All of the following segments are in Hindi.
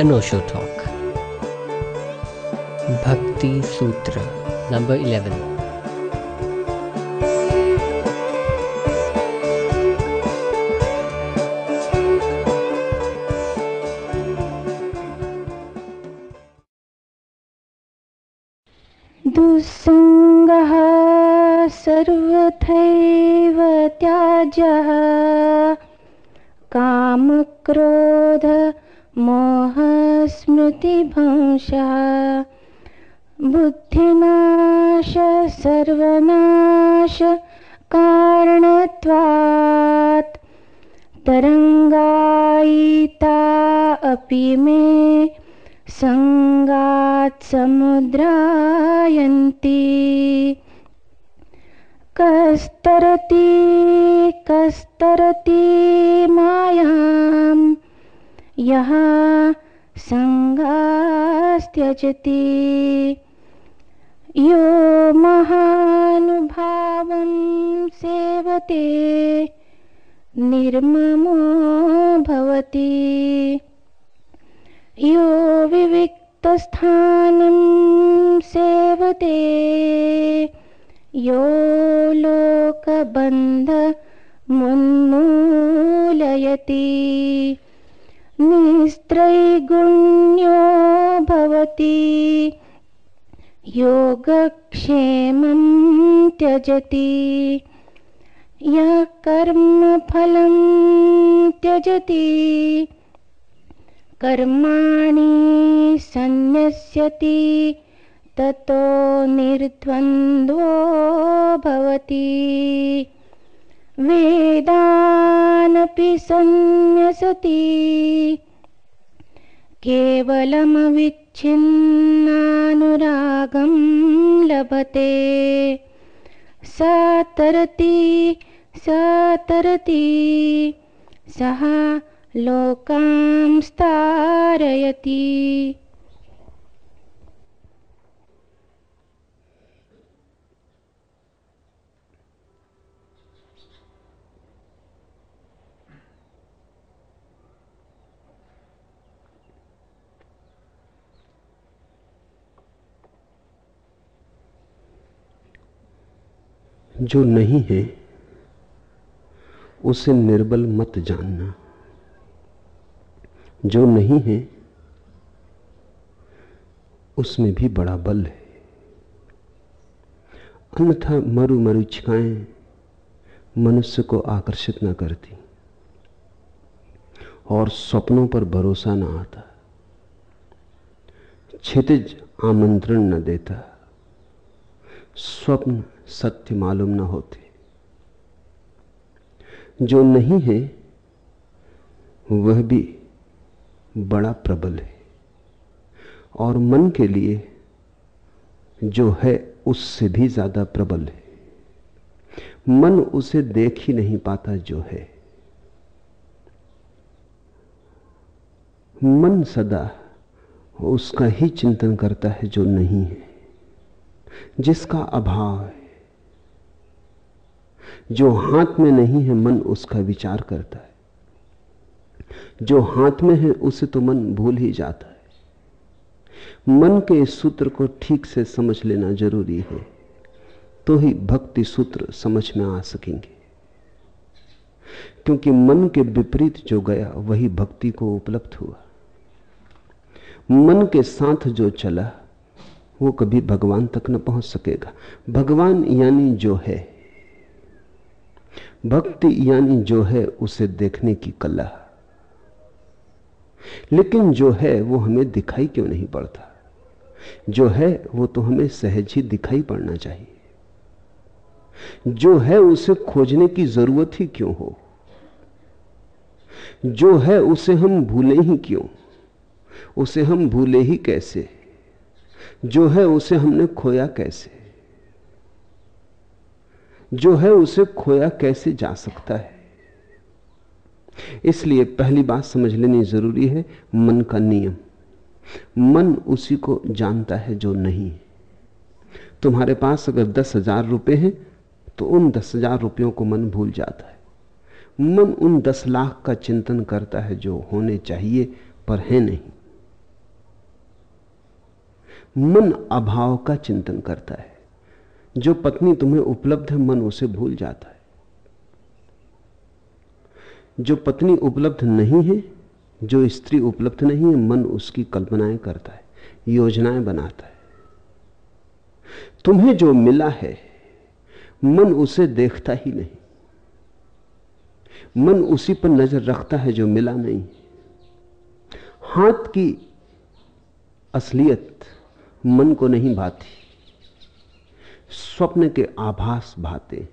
अनोशो टॉक भक्ति सूत्र नंबर इलेवन मोहस्मृतिभंशः बुद्धिनाश सर्वनाश कारणत्वात्। तरङ्गायिता अपि मे सङ्गात् समुद्रायन्ति। कस्तरति कस्तरति मायां यः सङ्गास्त्यजति यो महानुभावं सेवते निर्ममो भवति। यो विविक्तस्थानं सेवते यो लोकबन्धमुन्मूलयति निस्त्रैगुण्यो भवति। योगक्षेमं त्यजति। यः कर्मफलं त्यजति। कर्माणि सन्न्यस्यति ततो निर्द्वन्द्वो भवति वेदानपि सन्न्यसति केवलमविच्छिन्नानुरागं लभते। स तरति स तरति सः लोकां स्तारयति जो नहीं है, उसे निर्बल मत जानना। जो नहीं है, उसमें भी बड़ा बल है। अन्यथा मरु मरुचिकाएँ मनुष्य को आकर्षित न करती। और स्वप्नों पर भरोसा न आता। क्षितिज आमंत्रण न देता। स्वप्न सत्य मालूम ना होते। जो नहीं है, वह भी बड़ा प्रबल है। और मन के लिए जो है, उससे भी ज़्यादा प्रबल है। मन उसे देख ही नहीं पाता जो है। मन सदा उसका ही चिंतन करता है जो नहीं है, जिसका अभाव है। जो हाथ में नहीं है, मन उसका विचार करता है। जो हाथ में है, उसे तो मन भूल ही जाता है। मन के सूत्र को ठीक से समझ लेना ज़रूरी है तो ही भक्ति सूत्र समझ में आ सकेंगे। क्योंकि मन के विपरीत जो गया, वही भक्ति को उपलब्ध हुआ। मन के साथ जो चला, वो कभी भगवान तक न पहुँच सकेगा। भगवान यानी जो है भक्ति यानी जो है उसे देखने की कला। लेकिन जो है वो हमें दिखाई क्यों नहीं पड़ता? जो है वो तो हमें सहज ही दिखाई पड़ना चाहिए। जो है उसे खोजने की ज़रूरत ही क्यों हो? जो है उसे हम भूले ही क्यों? उसे हम भूले ही कैसे? जो है उसे हमने खोया कैसे? जो है उसे खोया कैसे जा सकता है? इसलिए पहली बात समझ लेनी ज़रूरी है, मन का नियम। मन उसी को जानता है जो नहीं तुम्हारे पास अगर दस हज़ार रुपये हैं तो उन दस हज़ार रुपयों को मन भूल जाता है। मन उन दस लाख का चिंतन करता है जो होने चाहिए, पर है नहीं। मन अभाव का चिंतन करता है। जो पत्नी तुम्हें उपलब्ध है मन उसे भूल जाता है। जो पत्नी उपलब्ध नहीं है, जो स्त्री उपलब्ध नहीं है, मन उसकी कल्पनाएँ करता है, योजनाएँ बनाता है। तुम्हें जो मिला है, मन उसे देखता ही नहीं। मन उसी पर नज़र रखता है जो मिला नहीं। हाथ की असलियत मन को नहीं भाती। स्वप्न के आभास भाते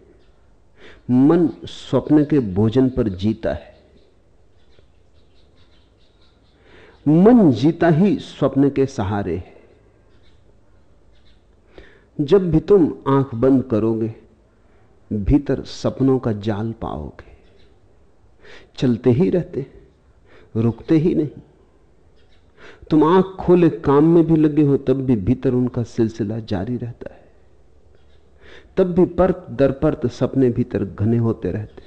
मन स्वप्न के भोजन पर जीता है। मन जीता ही स्वप्न के सहारे है। जब भी तुम आँख बंद करोगे, भीतर सपनों का जाल पाओगे। चलते ही रहते रुकते ही नहीं। तुम आँख खोले काम में भी लगे हो, तब भी भीतर उनका सिलसिला जारी रहता है। तब भी परत दर परत सपने भीतर घने होते रहते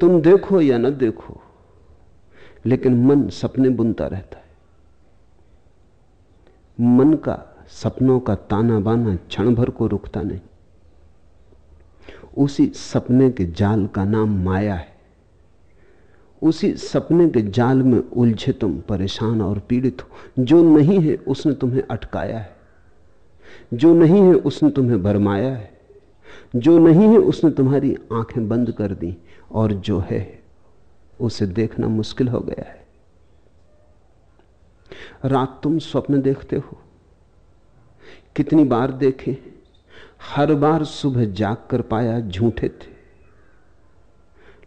तुम देखो या न देखो, लेकिन मन सपने बुनता रहता है। मन का, सपनों का ताना बाना क्षण भर को रुकता नहीं। उसी सपने के जाल का नाम माया है। उसी सपने के जाल में उलझे तुम परेशान और पीड़ित हो। जो नहीं है, उसने तुम्हें अटकाया है। जो नहीं है, उसने तुम्हें भरमाया है। जो नहीं है, उसने तुम्हारी आँखें बंद कर दी और जो है, उसे देखना मुश्किल हो गया है। रात तुम स्वप्न देखते हो। कितनी बार देखे, हर बार सुबह जाग कर पाया झूठे थे।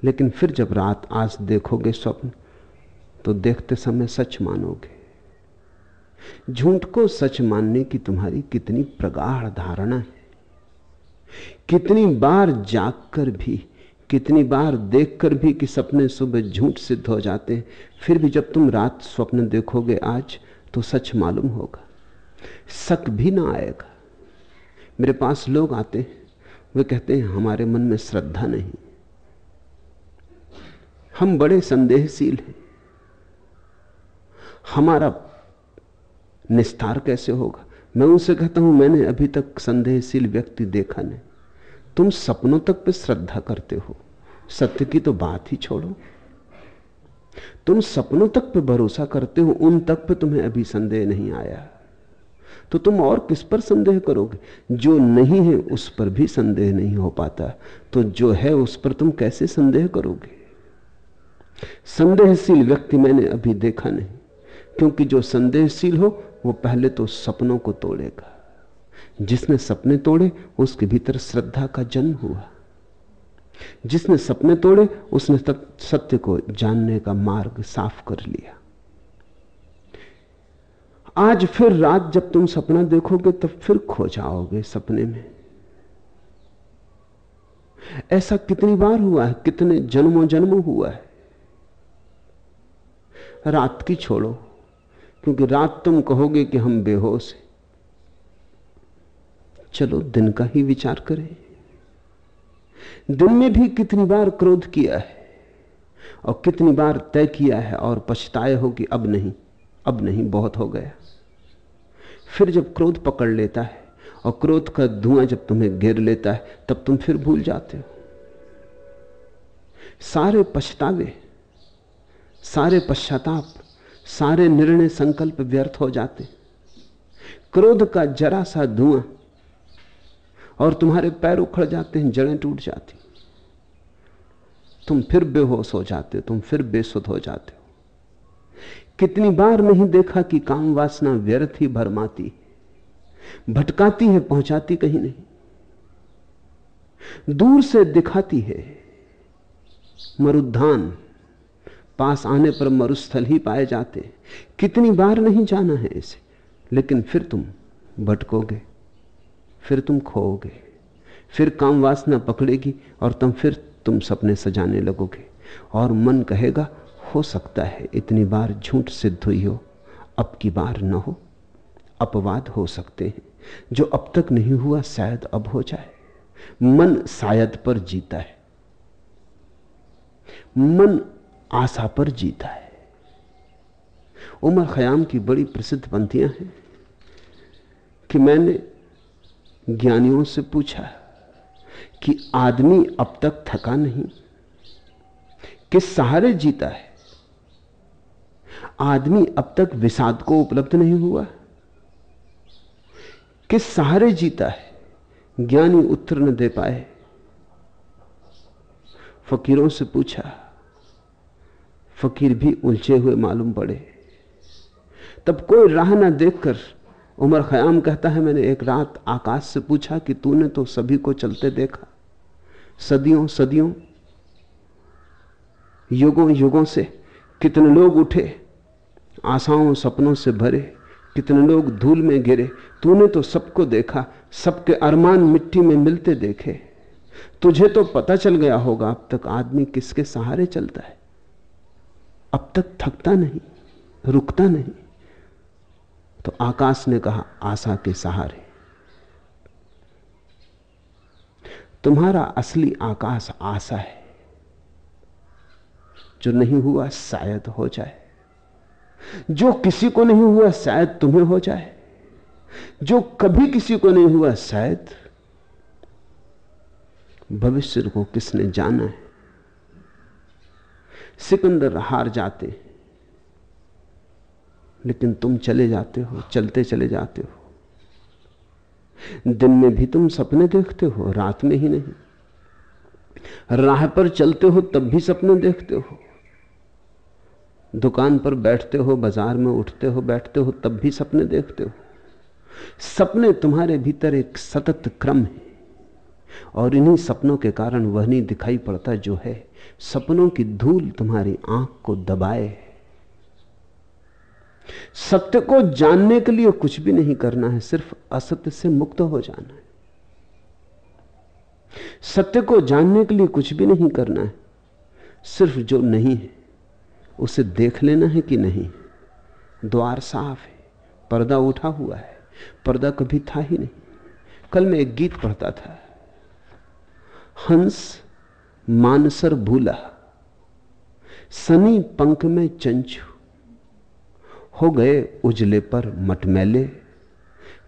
लेकिन फिर जब रात आज देखोगे स्वप्न तो देखते समय सच मानोगे। झूठ को सच मानने की तुम्हारी कितनी प्रगाढ़ धारणा है। कितनी बार जाग कर भी, कितनी बार देखकर भी कि सपने सुबह झूठ सिद्ध हो जाते हैं, फिर भी जब तुम रात स्वप्न देखोगे आज तो सच मालूम होगा। शक भी ना आएगा। मेरे पास लोग आते हैं, वे कहते हैं, हमारे मन में श्रद्धा नहीं। हम बड़े संदेहशील हैं। हमारा निस्तार कैसे होगा? मैं उनसे कहता हूँ, मैंने अभी तक संदेहशील व्यक्ति देखा नहीं। तुम सपनों तक पे श्रद्धा करते हो। सत्य की तो बात ही छोड़ो। तुम सपनों तक पे भरोसा करते हो, उन तक पे तुम्हें अभी संदेह नहीं आया। तो तुम और किस पर संदेह करोगे? जो नहीं है, उस पर भी संदेह नहीं हो पाता। तो जो है, उस पर तुम कैसे संदेह करोगे? संदेहशील व्यक्ति मैंने अभी देखा नहीं, क्योंकि जो संदेहशील हो, वो पहले तो सपनों को तोड़ेगा। जिसने सपने तोड़े, उसके भीतर श्रद्धा का जन्म हुआ। जिसने सपने तोड़े, उसने सत्य को जानने का मार्ग साफ़ कर लिया। आज फिर रात जब तुम सपना देखोगे, तब फिर खो जाओगे सपने में। ऐसा कितनी बार हुआ है, कितने जन्मों जन्मों हुआ है। रात की छोड़ो, क्योंकि रात तुम कहोगे कि हम बेहोश हैं। चलो दिन का ही विचार करें। दिन में भी कितनी बार क्रोध किया है और कितनी बार तय किया है और पछताए हो कि अब नहीं अब नहीं, बहुत हो गया। फिर जब क्रोध पकड़ लेता है और क्रोध का धुआँ जब तुम्हें घेर लेता है, तब तुम फिर भूल जाते हो। सारे पछतावे, सारे पश्चाताप, सारे निर्णय संकल्प व्यर्थ हो जाते। क्रोध का जरा सा धुआँ और तुम्हारे पैर उखड़ जाते हैं, जड़ें टूट जाती। तुम फिर बेहोश हो जाते हो तुम फिर बेसुध हो जाते हो। कितनी बार नहीं देखा कि काम वासना व्यर्थ ही भरमाती भटकाती है, पहुंचाती कहीं नहीं। दूर से दिखाती है। मरुद्धान पास आने पर मरुस्थल ही पाए जाते कितनी बार नहीं जाना है इसे, लेकिन फिर तुम भटकोगे। फिर तुम खोओगे। फिर काम वासना पकड़ेगी और तुम फिर तुम सपने सजाने लगोगे। और मन कहेगा, हो सकता है इतनी बार झूठ सिद्ध हुई हो। अब की बार न हो। अपवाद हो सकते हैं। जो अब तक नहीं हुआ, शायद अब हो जाए। मन शायद पर जीता है। मन आशा पर जीता है। उमर खयाम की बड़ी प्रसिद्ध पंक्तियाँ हैं कि मैंने ज्ञानियों से पूछा कि आदमी अब तक थका नहीं, किस सहारे जीता है? आदमी अब तक विषाद को उपलब्ध नहीं हुआ। किस सहारे जीता है? ज्ञानी उत्तर न दे पाए। फकीरों से पूछा, फकीर भी उलझे हुए मालूम पड़े। तब कोई राह ना देखकर उमर खयाम कहता है, मैंने एक रात आकाश से पूछा कि तूने तो सभी को चलते देखा। सदियों सदियों, युगों युगों से कितने लोग उठे, आशाओं, सपनों से भरे, कितने लोग धूल में गिरे। तूने तो सबको देखा, सबके अरमान मिट्टी में मिलते देखे। तुझे तो पता चल गया होगा, अब तक आदमी किसके सहारे चलता है। अब तक थकता नहीं, रुकता नहीं। तो आकाश ने कहा, आशा के सहारे। तुम्हारा असली आकाश आशा है। जो नहीं हुआ, शायद हो जाए। जो किसी को नहीं हुआ, शायद तुम्हें हो जाए। जो कभी किसी को नहीं हुआ, शायद भविष्य को किसने जाना है। सिकंदर हार जाते लेकिन तुम चले जाते हो, चलते चले जाते हो। दिन में भी तुम सपने देखते हो, रात में ही नहीं। राह पर चलते हो, तब भी सपने देखते हो। दुकान पर बैठते हो, बाज़ार में उठते हो, बैठते हो, तब भी सपने देखते हो। सपने तुम्हारे भीतर एक सतत क्रम है, और इन्हीं सपनों के कारण वह नहीं दिखाई पड़ता जो है। सपनों की धूल तुम्हारी आँख को दबाए। सत्य को जानने के लिए कुछ भी नहीं करना है, सिर्फ़ असत्य से मुक्त हो जाना है। सत्य को जानने के लिए कुछ भी नहीं करना है, सिर्फ़ जो नहीं है, उसे देख लेना है कि नहीं द्वार साफ़ है, पर्दा उठा हुआ है, पर्दा कभी था ही नहीं। कल मैं एक गीत पढ़ता था। हंस मानसर भूला, सनी पंख में चंचू हो गए उजले पर मटमैले।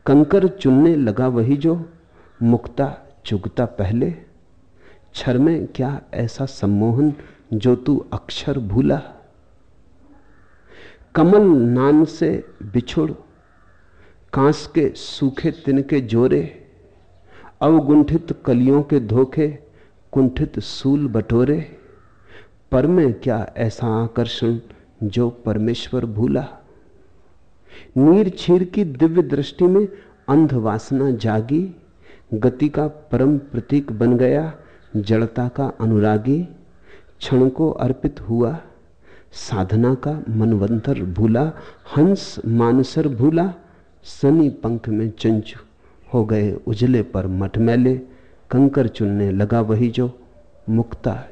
कंकर चुनने लगा वही जो, मुक्ता चुगता पहले। क्षर में क्या ऐसा सम्मोहन जो तू अक्षर भूला? कमल नान से बिछुड़, कांस के सूखे तिनके जोरे। अवगुंठित कलियों के धोखे, कुंठित सूल बटोरे। पर में क्या ऐसा आकर्षण जो परमेश्वर भूला? नीर छीर की दिव्य दृष्टि में अंध वासना जागी, गति का परम प्रतीक बन गया, जड़ता का अनुरागी, क्षण को अर्पित हुआ, साधना का मनवंतर भूला, हंस मानसर भूला, सनी पंख में चंचु हो गए उजले पर मटमैले कंकर चुनने लगा वही जो मुक्ता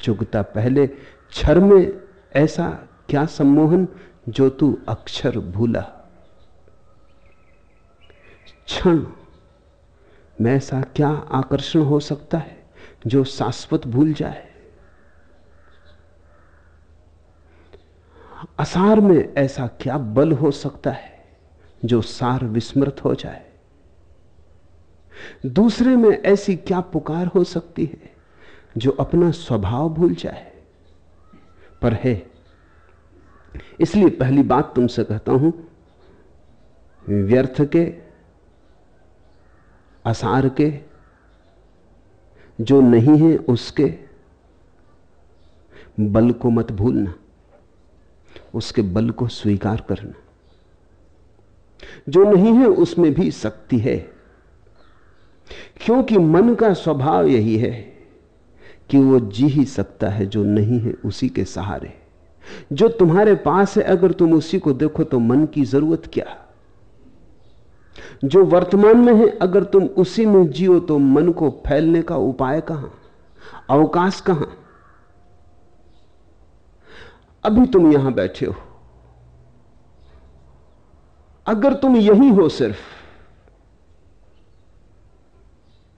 चुगता पहले क्षर में ऐसा क्या सम्मोहन जो तू अक्षर भूला। क्षण में ऐसा क्या आकर्षण हो सकता है जो शाश्वत भूल जाए? असार में ऐसा क्या बल हो सकता है जो सार विस्मृत हो जाए? दूसरे में ऐसी क्या पुकार हो सकती है जो अपना स्वभाव भूल जाए? पर है इसलिए पहली बात तुमसे कहता हूँ, व्यर्थ के, असार के, जो नहीं है उसके, बल को मत भूलना, उसके बल को स्वीकार करना। जो नहीं है उसमें भी शक्ति है, क्योंकि मन का स्वभाव यही है कि वो जी ही सकता है जो नहीं है उसी के सहारे। जो तुम्हारे पास है, अगर तुम उसी को देखो तो मन की ज़रूरत क्या? जो वर्तमान में है, अगर तुम उसी में जियो तो मन को फैलने का उपाय कहाँ? अवकाश कहाँ? अभी तुम यहाँ बैठे हो। अगर तुम यही हो सिर्फ़,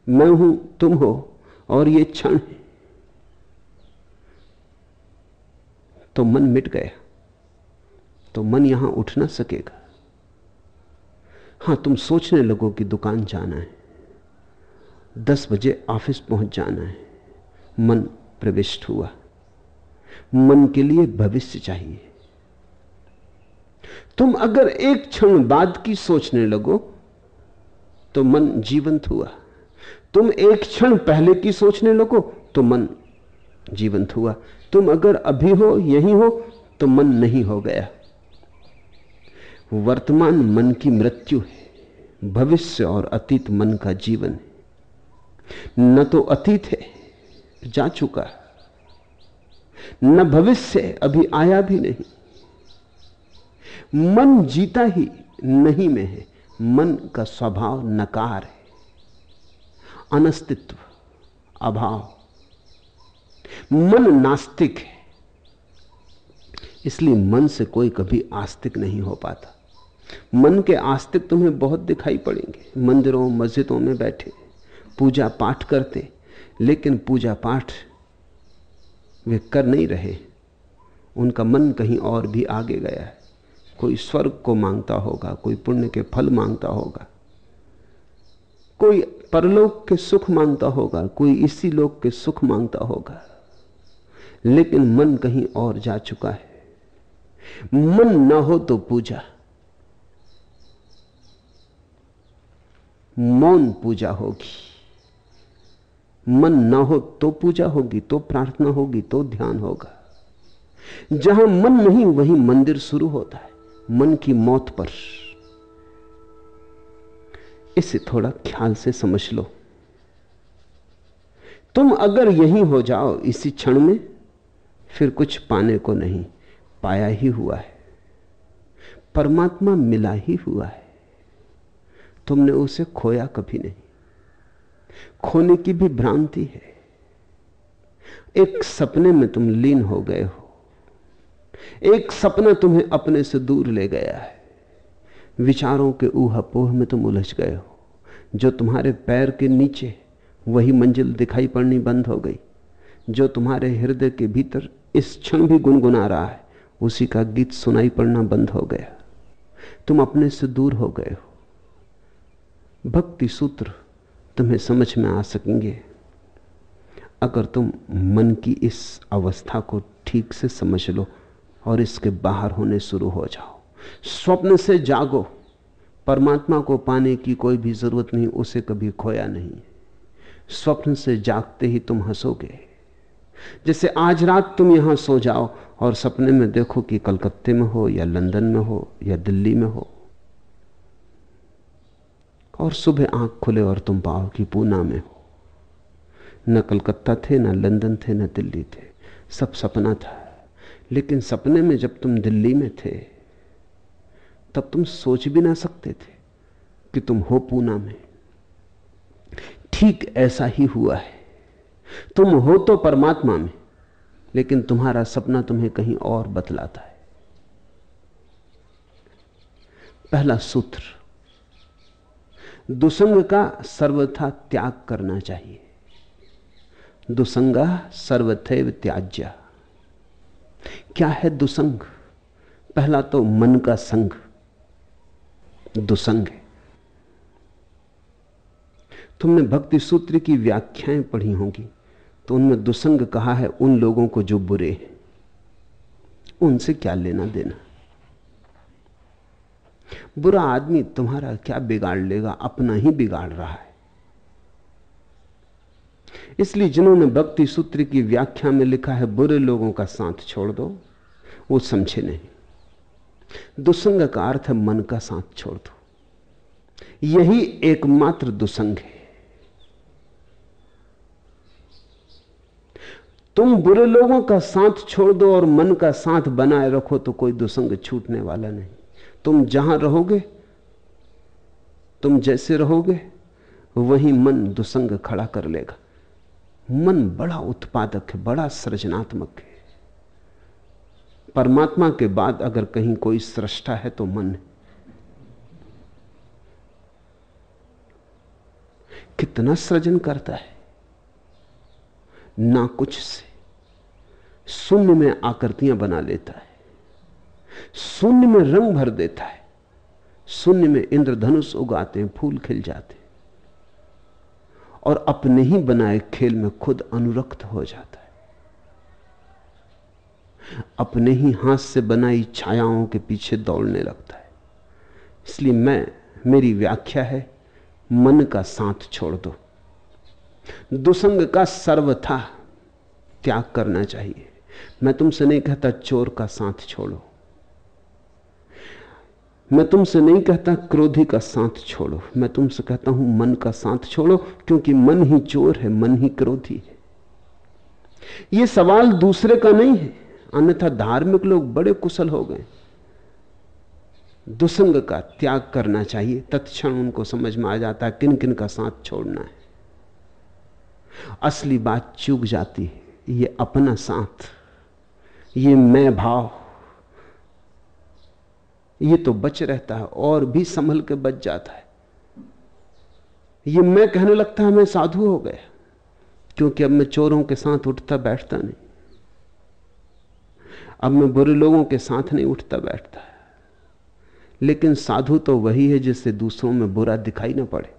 मैं हूँ, तुम हो, और ये क्षण है। तो मन मिट गया। तो मन यहाँ उठ ना सकेगा। हाँ, तुम सोचने लगो कि दुकान जाना है। दस बजे ऑफ़िस पहुँच जाना है। मन प्रविष्ट हुआ। मन के लिए भविष्य चाहिए। तुम अगर एक क्षण बाद की सोचने लगो तो मन जीवंत हुआ। तुम एक क्षण पहले की सोचने लगो तो मन जीवंत हुआ। तुम अगर अभी हो, यही हो तो मन नहीं हो गया। वर्तमान मन की मृत्यु है, भविष्य और अतीत मन का जीवन है। न तो अतीत है, जा चुका न भविष्य अभी आया भी नहीं। मन जीता ही नहीं में है, मन का स्वभाव नकार है। अनस्तित्व, अभाव। मन नास्तिक है। इसलिए मन से कोई कभी आस्तिक नहीं हो पाता। मन के आस्तिक तुम्हें बहुत दिखाई पड़ेंगे। मंदिरों, मस्जिदों में बैठे पूजा पाठ करते, लेकिन पूजा पाठ वे कर नहीं रहे। उनका मन कहीं और भी आगे गया है। कोई स्वर्ग को माँगता होगा, कोई पुण्य के फल माँगता होगा, कोई परलोक के सुख माँगता होगा, कोई इसी लोक के सुख माँगता होगा। लेकिन मन कहीं और जा चुका है। मन न हो तो पूजा। मौन पूजा होगी। मन न हो तो पूजा होगी तो प्रार्थना होगी तो ध्यान होगा। जहाँ मन नहीं, वहीं मंदिर शुरू होता है, मन की मौत पर। इसे थोड़ा ख्याल से समझ लो। तुम अगर यहीं हो जाओ, इसी क्षण में फिर कुछ पाने को नहीं, पाया ही हुआ है। परमात्मा मिला ही हुआ है। तुमने उसे खोया कभी नहीं। खोने की भी भ्रांति है। एक सपने में तुम लीन हो गए हो। एक सपना तुम्हें अपने से दूर ले गया है। विचारों के ऊहापोह में तुम उलझ गए हो। जो तुम्हारे पैर के नीचे, वही मंजिल दिखाई पड़नी बंद हो गई। जो तुम्हारे हृदय के भीतर इस क्षण भी गुनगुना रहा है। उसी का गीत सुनाई पड़ना बंद हो गया। तुम अपने से दूर हो गए हो। भक्ति सूत्र तुम्हें समझ में आ सकेंगे। अगर तुम मन की इस अवस्था को ठीक से समझ लो और इसके बाहर होने शुरू हो जाओ। स्वप्न से जागो। परमात्मा को पाने की कोई भी ज़रूरत नहीं, उसे कभी खोया नहीं। स्वप्न से जागते ही तुम हंसोगे। जैसे आज रात तुम यहाँ सो जाओ और सपने में देखो कि कलकत्ते में हो या लंदन में हो या दिल्ली में हो। और सुबह आँख खुले और तुम पाओ कि पूना में हो। न कलकत्ता थे, न लंदन थे, न दिल्ली थे। सब सपना था। लेकिन सपने में जब तुम दिल्ली में थे, तब तुम सोच भी ना सकते थे कि तुम हो पूना में। ठीक ऐसा ही हुआ है। तुम हो तो परमात्मा में, लेकिन तुम्हारा सपना तुम्हें कहीं और बतलाता है। पहला सूत्र, दुसंग का सर्वथा त्याग करना चाहिए। दुसंगा सर्वथैव त्याज्या। क्या है दुसंग? पहला तो मन का संग। दुसंग है। तुमने भक्ति सूत्र की व्याख्याएँ पढ़ी होंगी। तो उनमें दुसंग कहा है, उन लोगों को जो बुरे हैं। उनसे क्या लेना देना? बुरा आदमी तुम्हारा क्या बिगाड़ लेगा? अपना ही बिगाड़ रहा है। इसलिए जिन्होंने भक्ति सूत्र की व्याख्या में लिखा है, बुरे लोगों का साथ छोड़ दो, वो समझे नहीं। दुसंग का अर्थ है, मन का साथ छोड़ दो। यही एकमात्र दुसंग है। तुम बुरे लोगों का साथ छोड़ दो और मन का साथ बनाए रखो तो कोई दुसंग छूटने वाला नहीं। तुम जहाँ रहोगे, तुम जैसे रहोगे, वहीं मन दुसंग खड़ा कर लेगा। मन बड़ा उत्पादक है, बड़ा सृजनात्मक है। परमात्मा के बाद अगर कहीं कोई सृष्टा है तो मन है। कितना सृजन करता है? ना कुछ से। शून्य में आकृतियाँ बना लेता है। शून्य में रंग भर देता है। शून्य में इंद्रधनुष उगाते हैं, फूल खिल जाते हैं। और अपने ही बनाए खेल में खुद अनुरक्त हो जाता है। अपने ही हाथ से बनाई छायाओं के पीछे दौड़ने लगता है। इसलिए मैं, मेरी व्याख्या है, मन का साथ छोड़ दो। दुसंग का सर्वथा त्याग करना चाहिए। मैं तुमसे नहीं कहता चोर का साथ छोड़ो। मैं तुमसे नहीं कहता क्रोधी का साथ छोड़ो। मैं तुमसे कहता हूँ मन का साथ छोड़ो, क्योंकि मन ही चोर है, मन ही क्रोधी है। यह सवाल दूसरे का नहीं है। अन्यथा धार्मिक लोग बड़े कुशल हो गए। दुसंग का त्याग करना चाहिए। तत्क्षण उनको समझ में आ जाता है किन किन का साथ छोड़ना है। असली बात चूक जाती है। ये अपना साथ ये मैं भाव। ये तो बच रहता है और भी संभल के बच जाता है। ये मैं कहने लगता है, मैं साधु हो गया, क्योंकि अब मैं चोरों के साथ उठता बैठता नहीं। अब मैं बुरे लोगों के साथ नहीं उठता बैठता। है लेकिन साधु तो वही है जिससे दूसरों में बुरा दिखाई ना पड़े।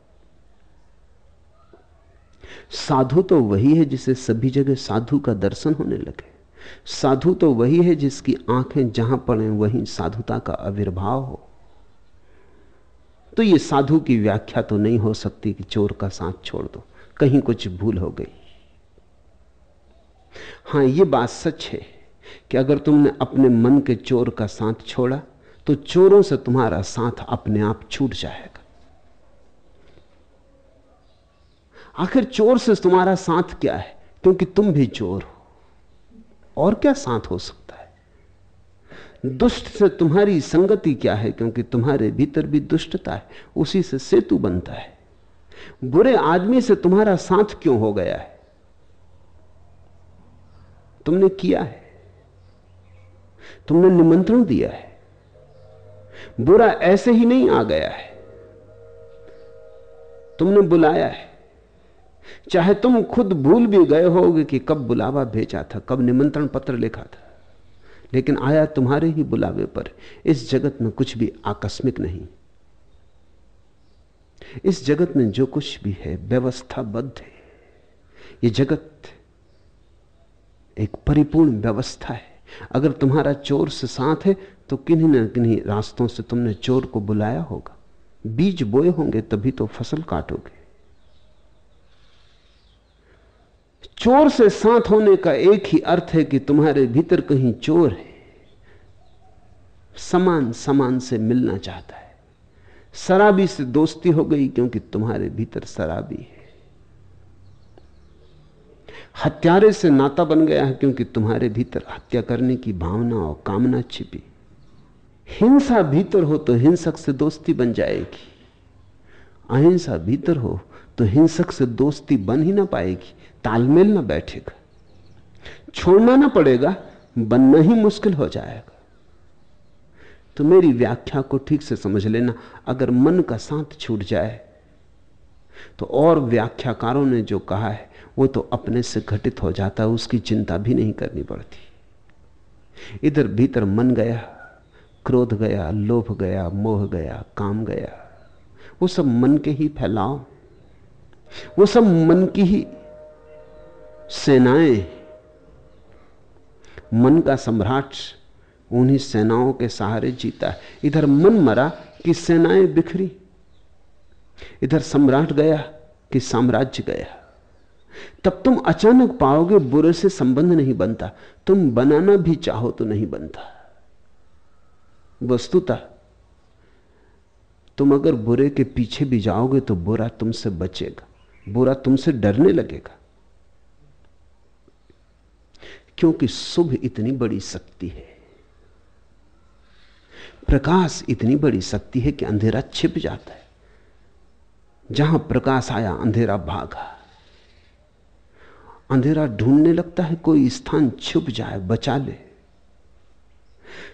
साधु तो वही है जिसे सभी जगह साधु का दर्शन होने लगे। साधु तो वही है जिसकी आँखें जहाँ पड़े वहीं साधुता का आविर्भाव हो। तो ये साधु की व्याख्या तो नहीं हो सकती कि चोर का साथ छोड़ दो। कहीं कुछ भूल हो गई। हाँ यह बात सच है कि अगर तुमने अपने मन के चोर का साथ छोड़ा तो चोरों से तुम्हारा साथ अपने आप छूट जाएगा। आखिर चोर से तुम्हारा साथ क्या है? क्योंकि तुम भी चोर हो। और क्या साथ हो सकता है? दुष्ट से तुम्हारी संगति क्या है? क्योंकि तुम्हारे भीतर भी दुष्टता है, उसी से सेतु बनता है। बुरे आदमी से तुम्हारा साथ क्यों हो गया है? तुमने किया है। तुमने निमंत्रण दिया है। बुरा ऐसे ही नहीं आ गया है। तुमने बुलाया है। चाहे तुम खुद भूल भी गए होगे कि कब बुलावा भेजा था, कब निमंत्रण पत्र लिखा था। लेकिन आया तुम्हारे ही बुलावे पर, इस जगत में कुछ भी आकस्मिक नहीं। इस जगत में जो कुछ भी है, व्यवस्थाबद्ध है। ये जगत एक परिपूर्ण व्यवस्था है। अगर तुम्हारा चोर से साथ है तो किन्हीं न किन्हीं रास्तों से तुमने चोर को बुलाया होगा। बीज बोए होंगे, तभी तो फ़सल काटोगे। चोर से साथ होने का एक ही अर्थ है कि तुम्हारे भीतर कहीं चोर है। समान समान से मिलना चाहता है। शराबी से दोस्ती हो गई क्योंकि तुम्हारे भीतर शराबी है। हत्यारे से नाता बन गया है क्योंकि तुम्हारे भीतर हत्या करने की भावना और कामना छिपी। हिंसा भीतर हो तो हिंसक से दोस्ती बन जाएगी। अहिंसा भीतर हो तो हिंसक से दोस्ती बन ही ना पाएगी। तालमेल ना बैठेगा। छोड़ना ना पड़ेगा, बनना ही मुश्किल हो जाएगा। तो मेरी व्याख्या को ठीक से समझ लेना, अगर मन का साथ छूट जाए तो और व्याख्याकारों ने जो कहा है, वो तो अपने से घटित हो जाता है, उसकी चिंता भी नहीं करनी पड़ती। इधर भीतर मन गया, क्रोध गया, लोभ गया, मोह गया, काम गया, वो सब मन के ही फैलाव, वो सब मन की ही सेनाएँ, मन का सम्राट उन्हीं सेनाओं के सहारे जीता है। इधर मन मरा कि सेनाएँ बिखरी, इधर सम्राट गया कि साम्राज्य गया। तब तुम अचानक पाओगे बुरे से संबंध नहीं बनता, तुम बनाना भी चाहो तो नहीं बनता। वस्तुतः तुम अगर बुरे के पीछे भी जाओगे तो बुरा तुमसे बचेगा, बुरा तुमसे डरने लगेगा। क्योंकि शुभ इतनी बड़ी शक्ति है। प्रकाश इतनी बड़ी शक्ति है कि अंधेरा छिप जाता है। जहाँ प्रकाश आया, अंधेरा भागा। अंधेरा ढूँढने लगता है, कोई स्थान छुप जाए, बचा ले।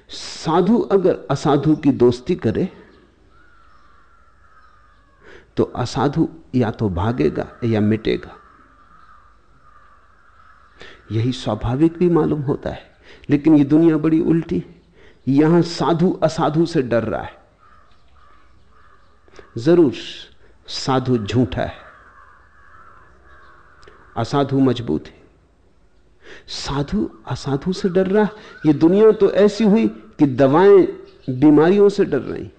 साधु अगर असाधु की दोस्ती करे तो असाधु या तो भागेगा या मिटेगा। यही स्वाभाविक भी मालूम होता है। लेकिन ये दुनिया बड़ी उल्टी यहाँ साधु असाधु से डर रहा है। ज़रूर साधु झूठा है। असाधु मज़बूत है। साधु असाधु से डर रहा। ये दुनिया तो ऐसी हुई कि दवाएँ बीमारियों से डर रही।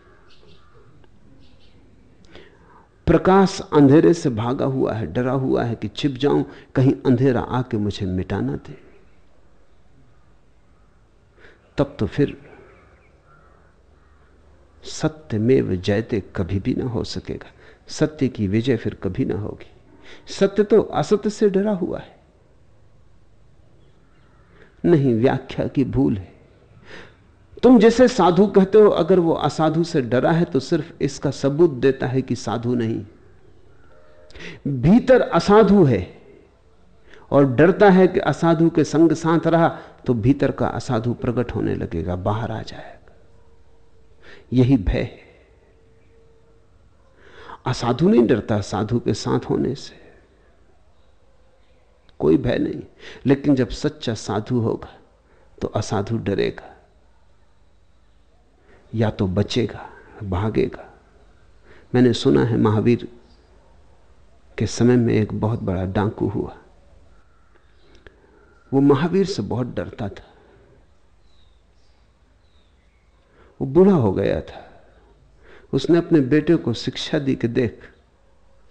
प्रकाश अंधेरे से भागा हुआ है, डरा हुआ है कि छिप जाऊँ, कहीं अंधेरा आके मुझे मिटाना दे। तब तो फिर सत्य में जयते कभी भी ना हो सकेगा। सत्य की विजय फिर कभी ना होगी। सत्य तो असत्य से डरा हुआ है। नहीं, व्याख्या की भूल है। तुम जैसे साधु कहते हो, अगर वो असाधु से डरा है तो सिर्फ़ इसका सबूत देता है कि साधु नहीं। भीतर असाधु है और डरता है कि असाधु के संग साथ रहा तो भीतर का असाधु प्रकट होने लगेगा, बाहर आ जाएगा। यही भय है। असाधु नहीं डरता, साधु के साथ होने से। कोई भय नहीं, लेकिन जब सच्चा साधु होगा तो असाधु डरेगा। या तो बचेगा, भागेगा। मैंने सुना है महावीर के समय में एक बहुत बड़ा डांकू हुआ। वो महावीर से बहुत डरता था। वो बूढ़ा हो गया था। उसने अपने बेटे को शिक्षा दी कि देख,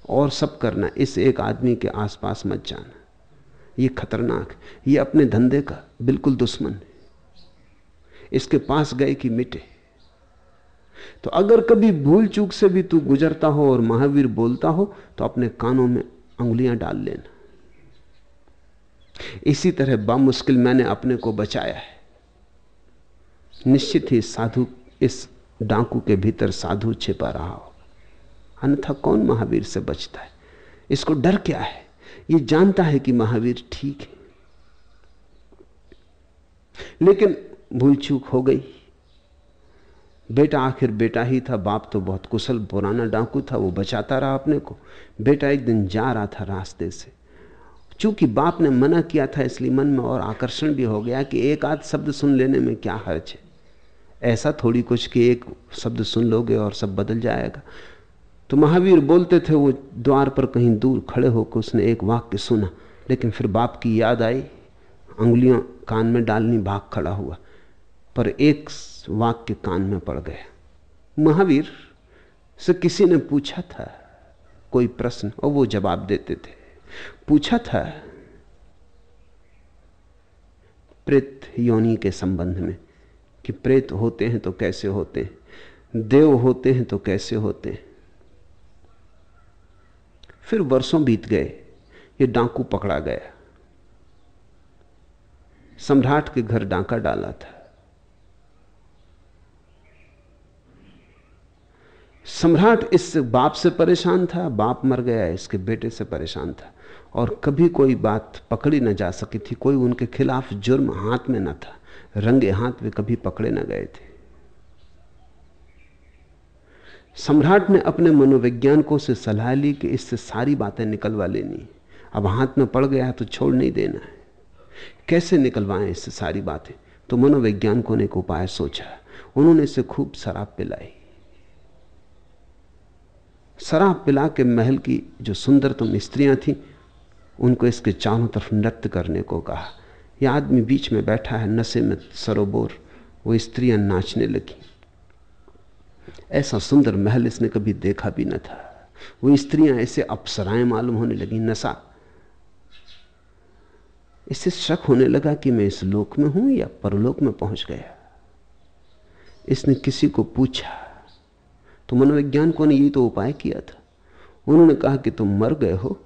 और सब करना, इस एक आदमी के आसपास मत जाना। ये खतरनाक, ये अपने धंधे का बिल्कुल दुश्मन है। इसके पास गए कि मिटे। तो अगर कभी भूल चूक से भी तू गुजरता हो और महावीर बोलता हो तो अपने कानों में उंगलियाँ डाल लेना। इसी तरह बामुश्किल मैंने अपने को बचाया है। निश्चित ही साधु इस डाकू के भीतर साधु छिपा रहा हो। अन्यथा कौन महावीर से बचता है? इसको डर क्या है? ये जानता है कि महावीर ठीक है। लेकिन भूल चूक हो गई। बेटा आखिर बेटा ही था, बाप तो बहुत कुशल, पुराना डाकू था, वो बचाता रहा अपने को। बेटा एक दिन जा रहा था रास्ते से। चूँकि बाप ने मना किया था, इसलिए मन में और आकर्षण भी हो गया कि एक आध शब्द सुन लेने में क्या हर्ज है। ऐसा थोड़ी कुछ कि एक शब्द सुन लोगे और सब बदल जाएगा। तो महावीर बोलते थे, वो द्वार पर कहीं दूर खड़े होकर उसने एक वाक्य सुना, लेकिन फिर बाप की याद आई उंगलियाँ कान में डालनी भाग खड़ा हुआ। पर एक वाक्य कान में पड़ गया। महावीर से किसी ने पूछा था, कोई प्रश्न, और वो जवाब देते थे। पूछा था, प्रेत योनि के संबंध में, कि प्रेत होते हैं तो कैसे होते हैं? देव होते हैं तो कैसे होते हैं? फिर वर्षों बीत गए, ये डांकू पकड़ा गया। सम्राट के घर डांका डाला था। सम्राट इस बाप से परेशान था, बाप मर गया, इसके बेटे से परेशान था। और कभी कोई बात पकड़ी न जा सकी थी, कोई उनके खिलाफ जुर्म हाथ में न था, रंगे हाथ वे कभी पकड़े न गए थे। सम्राट ने अपने मनोवैज्ञानिकों से सलाह ली कि इससे सारी बातें निकलवा लेनी। अब हाथ में पड़ गया तो छोड़ नहीं देना है। कैसे निकलवाएँ इससे सारी बातें? तो मनोवैज्ञानिकों ने एक उपाय सोचा। उन्होंने इसे खूब शराब पिलाई। शराब पिला के महल की जो सुंदरतम स्त्रियाँ थीं, उनको इसके चारों तरफ़ नृत्य करने को कहा। यह आदमी बीच में बैठा है, नशे में सरोबोर, वो स्त्रियाँ नाचने लगी। ऐसा सुंदर महल इसने कभी देखा भी न था। वो स्त्रियाँ ऐसे अप्सराएँ मालूम होने लगी, नशा। इससे शक होने लगा कि मैं इस लोक में हूँ या परलोक में पहुँच गया। इसने किसी को पूछा तो मनोवैज्ञानिकों ने यही तो उपाय किया था। उन्होंने कहा कि तुम मर गए हो,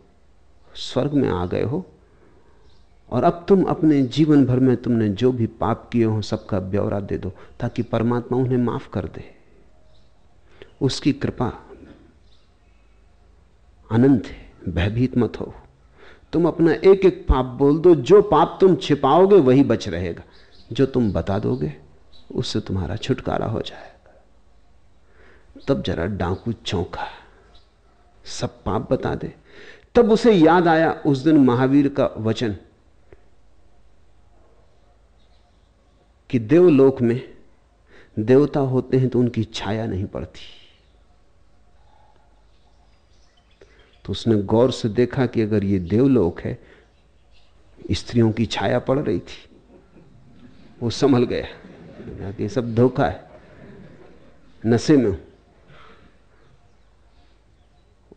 स्वर्ग में आ गए हो, और अब तुम अपने जीवन भर में तुमने जो भी पाप किए हो सबका ब्यौरा दे दो, ताकि परमात्मा उन्हें माफ़ कर दे। उसकी कृपा अनंत है, भयभीत मत हो। तुम अपना एक एक पाप बोल दो, जो पाप तुम छिपाओगे वही बच रहेगा। जो तुम बता दोगे, उससे तुम्हारा छुटकारा हो जाएगा तब जरा डाकू चौंका। सब पाप बता दे। तब उसे याद आया उस दिन महावीर का वचन कि देवलोक में देवता होते हैं तो उनकी छाया नहीं पड़ती। तो उसने गौर से देखा कि अगर ये देवलोक है, स्त्रियों की छाया पड़ रही थी, वो संभल गया। कि सब धोखा है। नशे में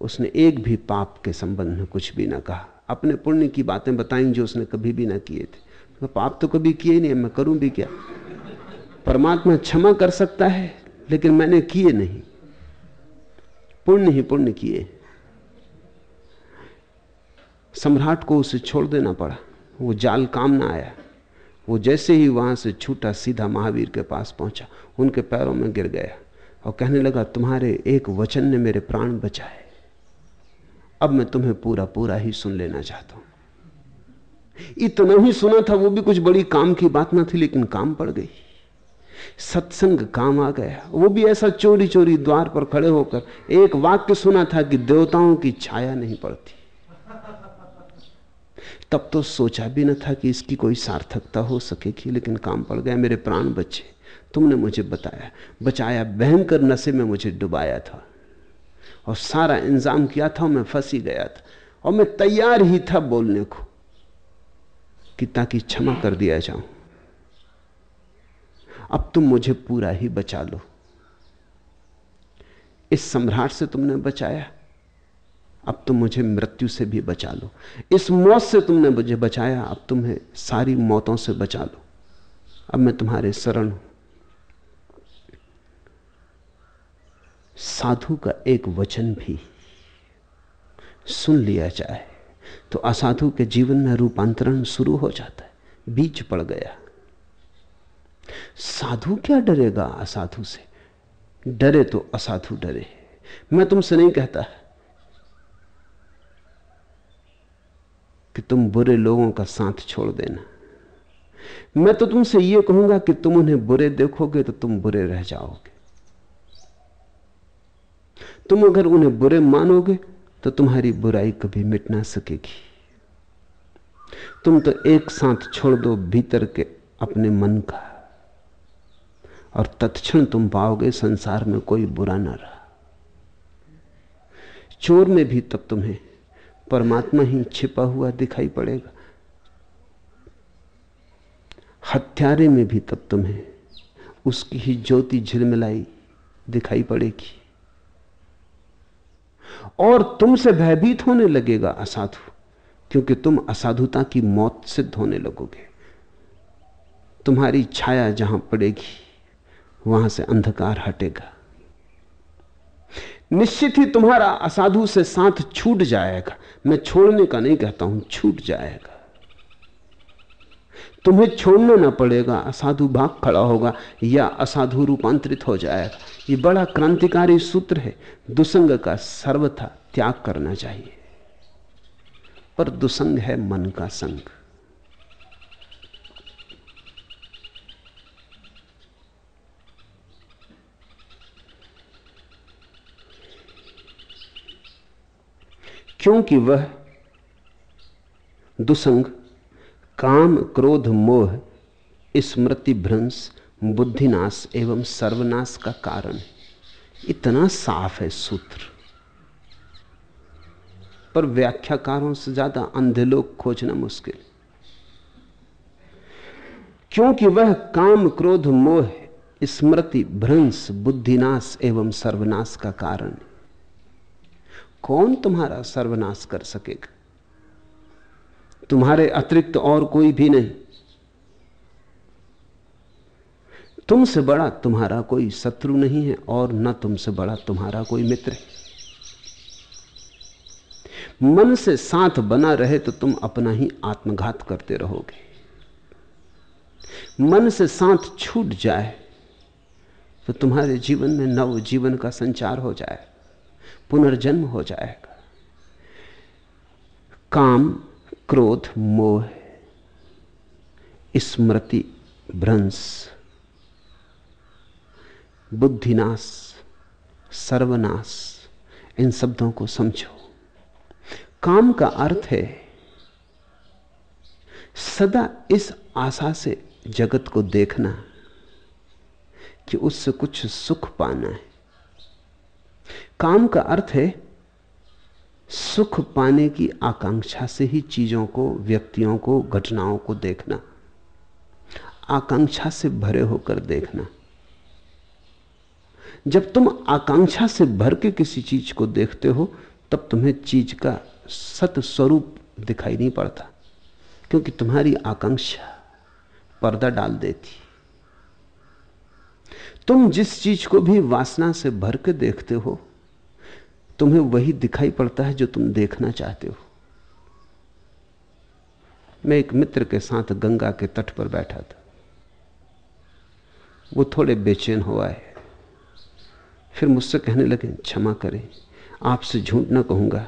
उसने एक भी पाप के संबंध में कुछ भी ना कहा। अपने पुण्य की बातें बताई जो उसने कभी भी ना किए थे। तो पाप तो कभी किए नहीं मैं करूँ भी क्या? परमात्मा क्षमा कर सकता है, लेकिन मैंने किए नहीं। पुण्य ही पुण्य किए। सम्राट को उसे छोड़ देना पड़ा। वो जाल काम ना आया। वो जैसे ही वहाँ से छूटा, सीधा महावीर के पास पहुँचा। उनके पैरों में गिर गया और कहने लगा, तुम्हारे एक वचन ने मेरे प्राण बचाए। अब मैं तुम्हें पूरा पूरा ही सुन लेना चाहता हूँ। इतना ही सुना था, वो भी कुछ बड़ी काम की बात ना थी, लेकिन काम पड़ गई। सत्संग काम आ गया। वो भी ऐसा चोरी चोरी द्वार पर खड़े होकर एक वाक्य सुना था कि देवताओं की छाया नहीं पड़ती। तब तो सोचा भी न था कि इसकी कोई सार्थकता हो सकेगी, लेकिन काम पड़ गया। मेरे प्राण बचे। तुमने मुझे बताया। बचाया, भयंकर नशे में मुझे डुबाया था। और सारा इंतज़ाम किया था मैं फंसी गया था। और मैं तैयार ही था बोलने को कि ताकि क्षमा कर दिया जाऊँ। अब तुम मुझे पूरा ही बचा लो। इस सम्राट से तुमने बचाया। अब तुम मुझे मृत्यु से भी बचा लो। इस मौत से तुमने मुझे बचाया। अब तुम्हें सारी मौतों से बचा लो। अब मैं तुम्हारे शरण हूँ। साधु का एक वचन भी सुन लिया जाए तो असाधु के जीवन में रूपांतरण शुरू हो जाता है बीच पड़ गया। साधु क्या डरेगा असाधु से? डरे तो असाधु डरे। मैं तुमसे नहीं कहता कि तुम बुरे लोगों का साथ छोड़ देना। मैं तो तुमसे यह कहूँगा कि तुम उन्हें बुरे देखोगे तो तुम बुरे रह जाओगे। तुम अगर उन्हें बुरे मानोगे तो तुम्हारी बुराई कभी मिट ना सकेगी। तुम तो एक साथ छोड़ दो भीतर के अपने मन का, और तत्क्षण तुम पाओगे संसार में कोई बुरा ना रहा। चोर में भी तब तुम्हें परमात्मा ही छिपा हुआ दिखाई पड़ेगा। हत्यारे में भी तब तुम्हें उसकी ही ज्योति झिलमिलाई दिखाई पड़ेगी। और तुमसे भयभीत होने लगेगा असाधु, क्योंकि तुम असाधुता की मौत सिद्ध होने लगोगे। तुम्हारी छाया जहाँ पड़ेगी, वहाँ से अंधकार हटेगा। निश्चित ही तुम्हारा असाधु से साथ छूट जाएगा। मैं छोड़ने का नहीं कहता हूँ, छूट जाएगा। तुम्हें छोड़ना ना पड़ेगा, असाधु भाग खड़ा होगा या असाधु रूपांतरित हो जाएगा। ये बड़ा क्रांतिकारी सूत्र है। दुसंग का सर्वथा त्याग करना चाहिए। पर दुसंग है मन का संग। क्योंकि वह दुसंग काम, क्रोध, मोह, स्मृति, भ्रंश, बुद्धिनाश एवं सर्वनाश का कारण इतना साफ़ है सूत्र। पर व्याख्याकारों से ज़्यादा अंधे लोग खोजना मुश्किल। क्योंकि वह काम, क्रोध, मोह, स्मृति, भ्रंश, बुद्धिनाश एवं सर्वनाश का कारण कौन तुम्हारा सर्वनाश कर सकेगा? तुम्हारे अतिरिक्त और कोई भी नहीं। तुमसे बड़ा तुम्हारा कोई शत्रु नहीं है और न तुमसे बड़ा तुम्हारा कोई मित्र है। मन से साथ बना रहे तो तुम अपना ही आत्मघात करते रहोगे। मन से साथ छूट जाए तो तुम्हारे जीवन में नव जीवन का संचार हो जाए, पुनर्जन्म हो जाएगा। काम क्रोध, मोह, स्मृति, भ्रंश, बुद्धिनाश, सर्वनाश, इन शब्दों को समझो। काम का अर्थ है, सदा इस आशा से जगत को देखना कि उससे कुछ सुख पाना है। काम का अर्थ है सुख पाने की आकांक्षा से ही चीज़ों को, व्यक्तियों को, घटनाओं को देखना। आकांक्षा से भरे होकर देखना। जब तुम आकांक्षा से भर के किसी चीज़ को देखते हो, तब तुम्हें चीज़ का सत स्वरूप दिखाई नहीं पड़ता, क्योंकि तुम्हारी आकांक्षा पर्दा डाल देती। तुम जिस चीज़ को भी वासना से भर के देखते हो तुम्हें वही दिखाई पड़ता है जो तुम देखना चाहते हो। मैं एक मित्र के साथ गंगा के तट पर बैठा था। वो थोड़े बेचैन है फिर मुझसे कहने लगे, क्षमा करें, आपसे झूठ ना कहूँगा,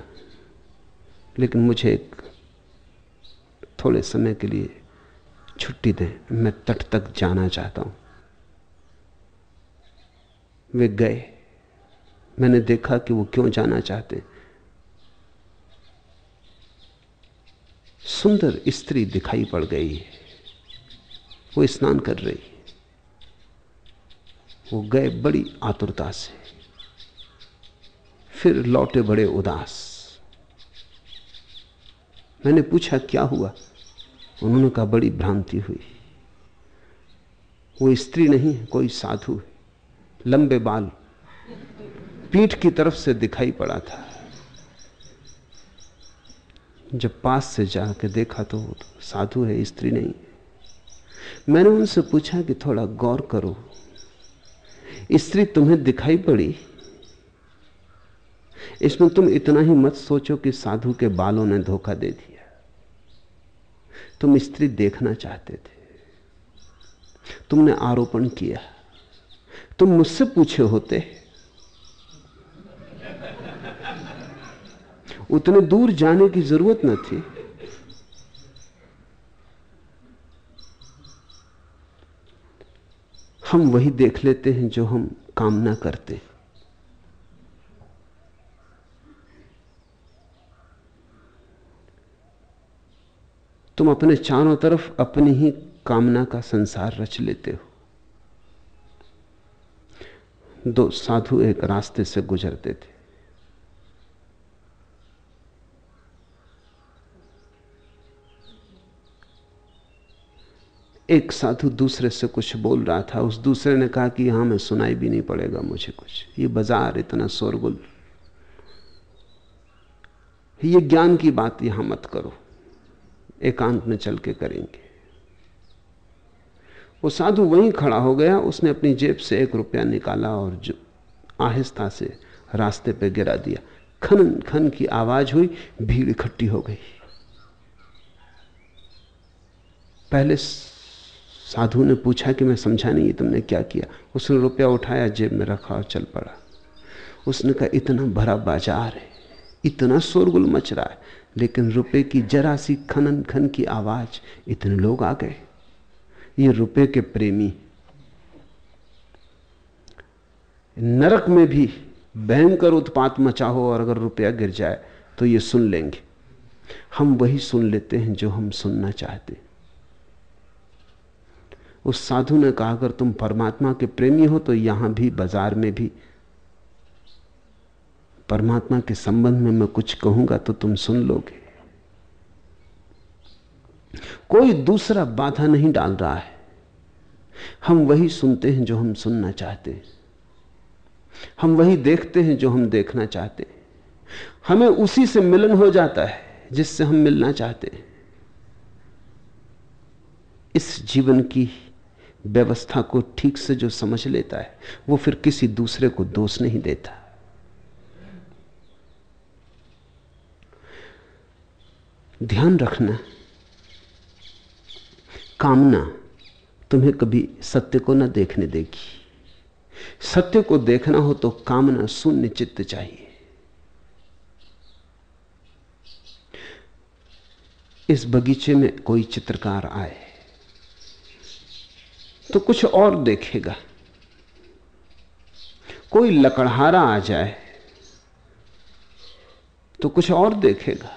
लेकिन मुझे एक थोड़े समय के लिए छुट्टी दें, मैं तट तक जाना चाहता हूँ। वे गए। मैंने देखा कि वो क्यों जाना चाहते सुंदर स्त्री दिखाई पड़ गई है। वो स्नान कर रही वो गए बड़ी आतुरता से। फिर लौटे बड़े उदास। मैंने पूछा, क्या हुआ? उन्होंने कहा, बड़ी भ्रांति हुई। वो स्त्री नहीं कोई साधु है। लंबे बाल पीठ की तरफ़ से दिखाई पड़ा था। जब पास से जाके देखा तो साधु है, स्त्री नहीं। मैंने उनसे पूछा कि थोड़ा गौर करो, स्त्री तुम्हें दिखाई पड़ी? इसमें तुम इतना ही मत सोचो कि साधु के बालों ने धोखा दे दिया। तुम स्त्री देखना चाहते थे। तुमने आरोपण किया। तुम मुझसे पूछे होते। उतने दूर जाने की ज़रूरत न थी। हम वही देख लेते हैं जो हम कामना करते हैं। तुम अपने चारों तरफ़ अपनी ही कामना का संसार रच लेते हो। दो साधु एक रास्ते से गुजरते थे। एक साधु दूसरे से कुछ बोल रहा था, उस दूसरे ने कहा कि यहाँ में सुनाई भी नहीं पड़ेगा मुझे कुछ। ये बाज़ार इतना शोरगुल। ये ज्ञान की बात यहाँ मत करो। एकांत में चल के करेंगे। वो साधु वहीं खड़ा हो गया, उसने अपनी जेब से एक रुपया निकाला और जो आहिस्ता से रास्ते पे गिरा दिया। खन खन की आवाज़ हुई, भीड़ इकट्ठी हो गई। पहले साधु ने पूछा कि मैं समझा नहीं तुमने क्या किया? उसने रुपया उठाया, जेब में रखा और चल पड़ा। उसने कहा, इतना भरा बाज़ार है, इतना शोरगुल मच रहा है, लेकिन रुपए की जरा सी खनन खन की आवाज़, इतने लोग आ गए। ये रुपए के प्रेमी। नरक में भी भयंकर उत्पात मचा हो और अगर रुपया गिर जाए तो ये सुन लेंगे। हम वही सुन लेते हैं जो हम सुनना चाहते उस साधु ने कहा, अगर तुम परमात्मा के प्रेमी हो तो यहाँ भी, बाज़ार में भी। परमात्मा के संबंध में मैं कुछ कहूँगा तो तुम सुन लोगे। कोई दूसरा बाधा नहीं डाल रहा है। हम वही सुनते हैं जो हम सुनना चाहते हैं। हम वही देखते हैं जो हम देखना चाहते हैं। हमें उसी से मिलन हो जाता है, जिससे हम मिलना चाहते हैं। इस जीवन की व्यवस्था को ठीक से जो समझ लेता है, वो फिर किसी दूसरे को दोष नहीं देता। ध्यान रखना, कामना तुम्हें कभी सत्य को न देखने देगी। सत्य को देखना हो तो कामना शून्य चित्त चाहिए। इस बगीचे में कोई चित्रकार आए। तो कुछ और देखेगा। कोई लकड़हारा आ जाए तो कुछ और देखेगा।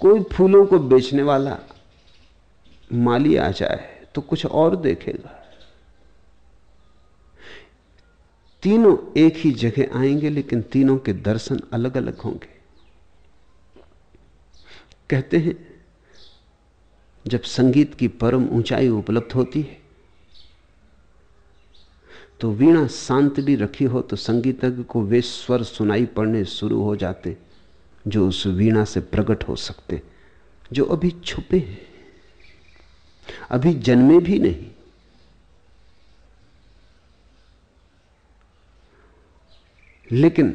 कोई फूलों को बेचने वाला माली आ जाए तो कुछ और देखेगा। तीनों एक ही जगह आएँगे, लेकिन तीनों के दर्शन अलग अलग होंगे। कहते हैं, जब संगीत की परम ऊंचाई उपलब्ध होती है तो वीणा शांत भी रखी हो तो संगीतज्ञ को वे स्वर सुनाई पड़ने शुरू हो जाते, जो उस वीणा से प्रकट हो सकते, जो अभी छुपे हैं, अभी जन्मे भी नहीं। लेकिन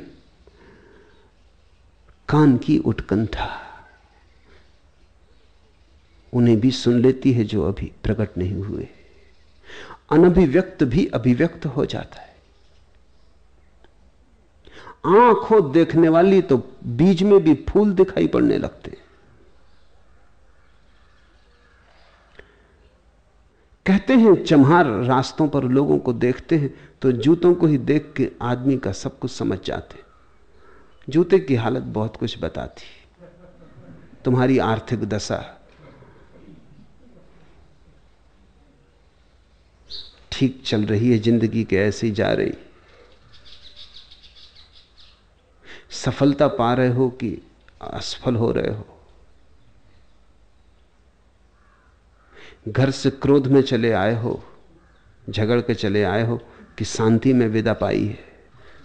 कान की उत्कंठा उन्हें भी सुन लेती है जो अभी प्रकट नहीं हुए। अनभिव्यक्त भी अभिव्यक्त हो जाता है। आँख हो देखने वाली तो बीज में भी फूल दिखाई पड़ने लगते हैं। कहते हैं, चम्हार रास्तों पर लोगों को देखते हैं तो जूतों को ही देख के आदमी का सब कुछ समझ जाते जूते की हालत बहुत कुछ बताती तुम्हारी आर्थिक दशा ठीक चल रही है, ज़िंदगी के ऐसे ही जा रही। सफलता पा रहे हो कि असफल हो रहे हो? घर से क्रोध में चले आए हो, झगड़ के चले आए हो कि शांति में विदा पाई है।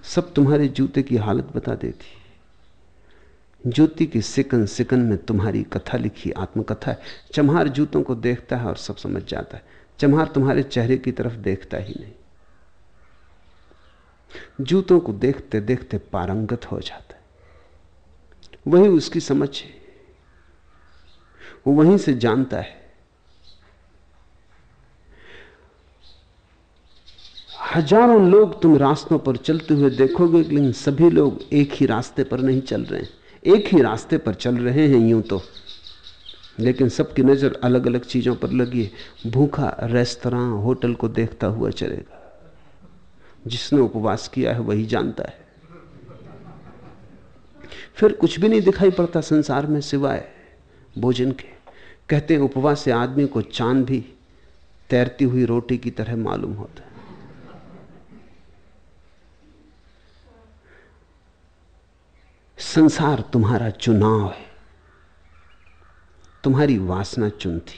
सब तुम्हारे जूते की हालत बता देती। ज्योति की सिकन सिकन में तुम्हारी कथा लिखी आत्मकथा है। चम्हार जूतों को देखता है और सब समझ जाता है। चम्हार तुम्हारे चेहरे की तरफ़ देखता ही नहीं। जूतों को देखते देखते पारंगत हो जाता है। वही उसकी समझ है। वो वहीं से जानता है। हज़ारों लोग तुम रास्तों पर चलते हुए देखोगे, लेकिन सभी लोग एक ही रास्ते पर नहीं चल रहे हैं। एक ही रास्ते पर चल रहे हैं यूँ तो। लेकिन सबकी नज़र अलग अलग चीज़ों पर लगी है। भूखा रेस्तरा, होटल को देखता हुआ चलेगा। जिसने उपवास किया है, वही जानता है। फिर कुछ भी नहीं दिखाई पड़ता संसार में सिवाय भोजन के। कहते हैं, उपवास से आदमी को चाँद भी तैरती हुई रोटी की तरह मालूम होता है। संसार तुम्हारा चुनाव है। तुम्हारी वासना चुनती।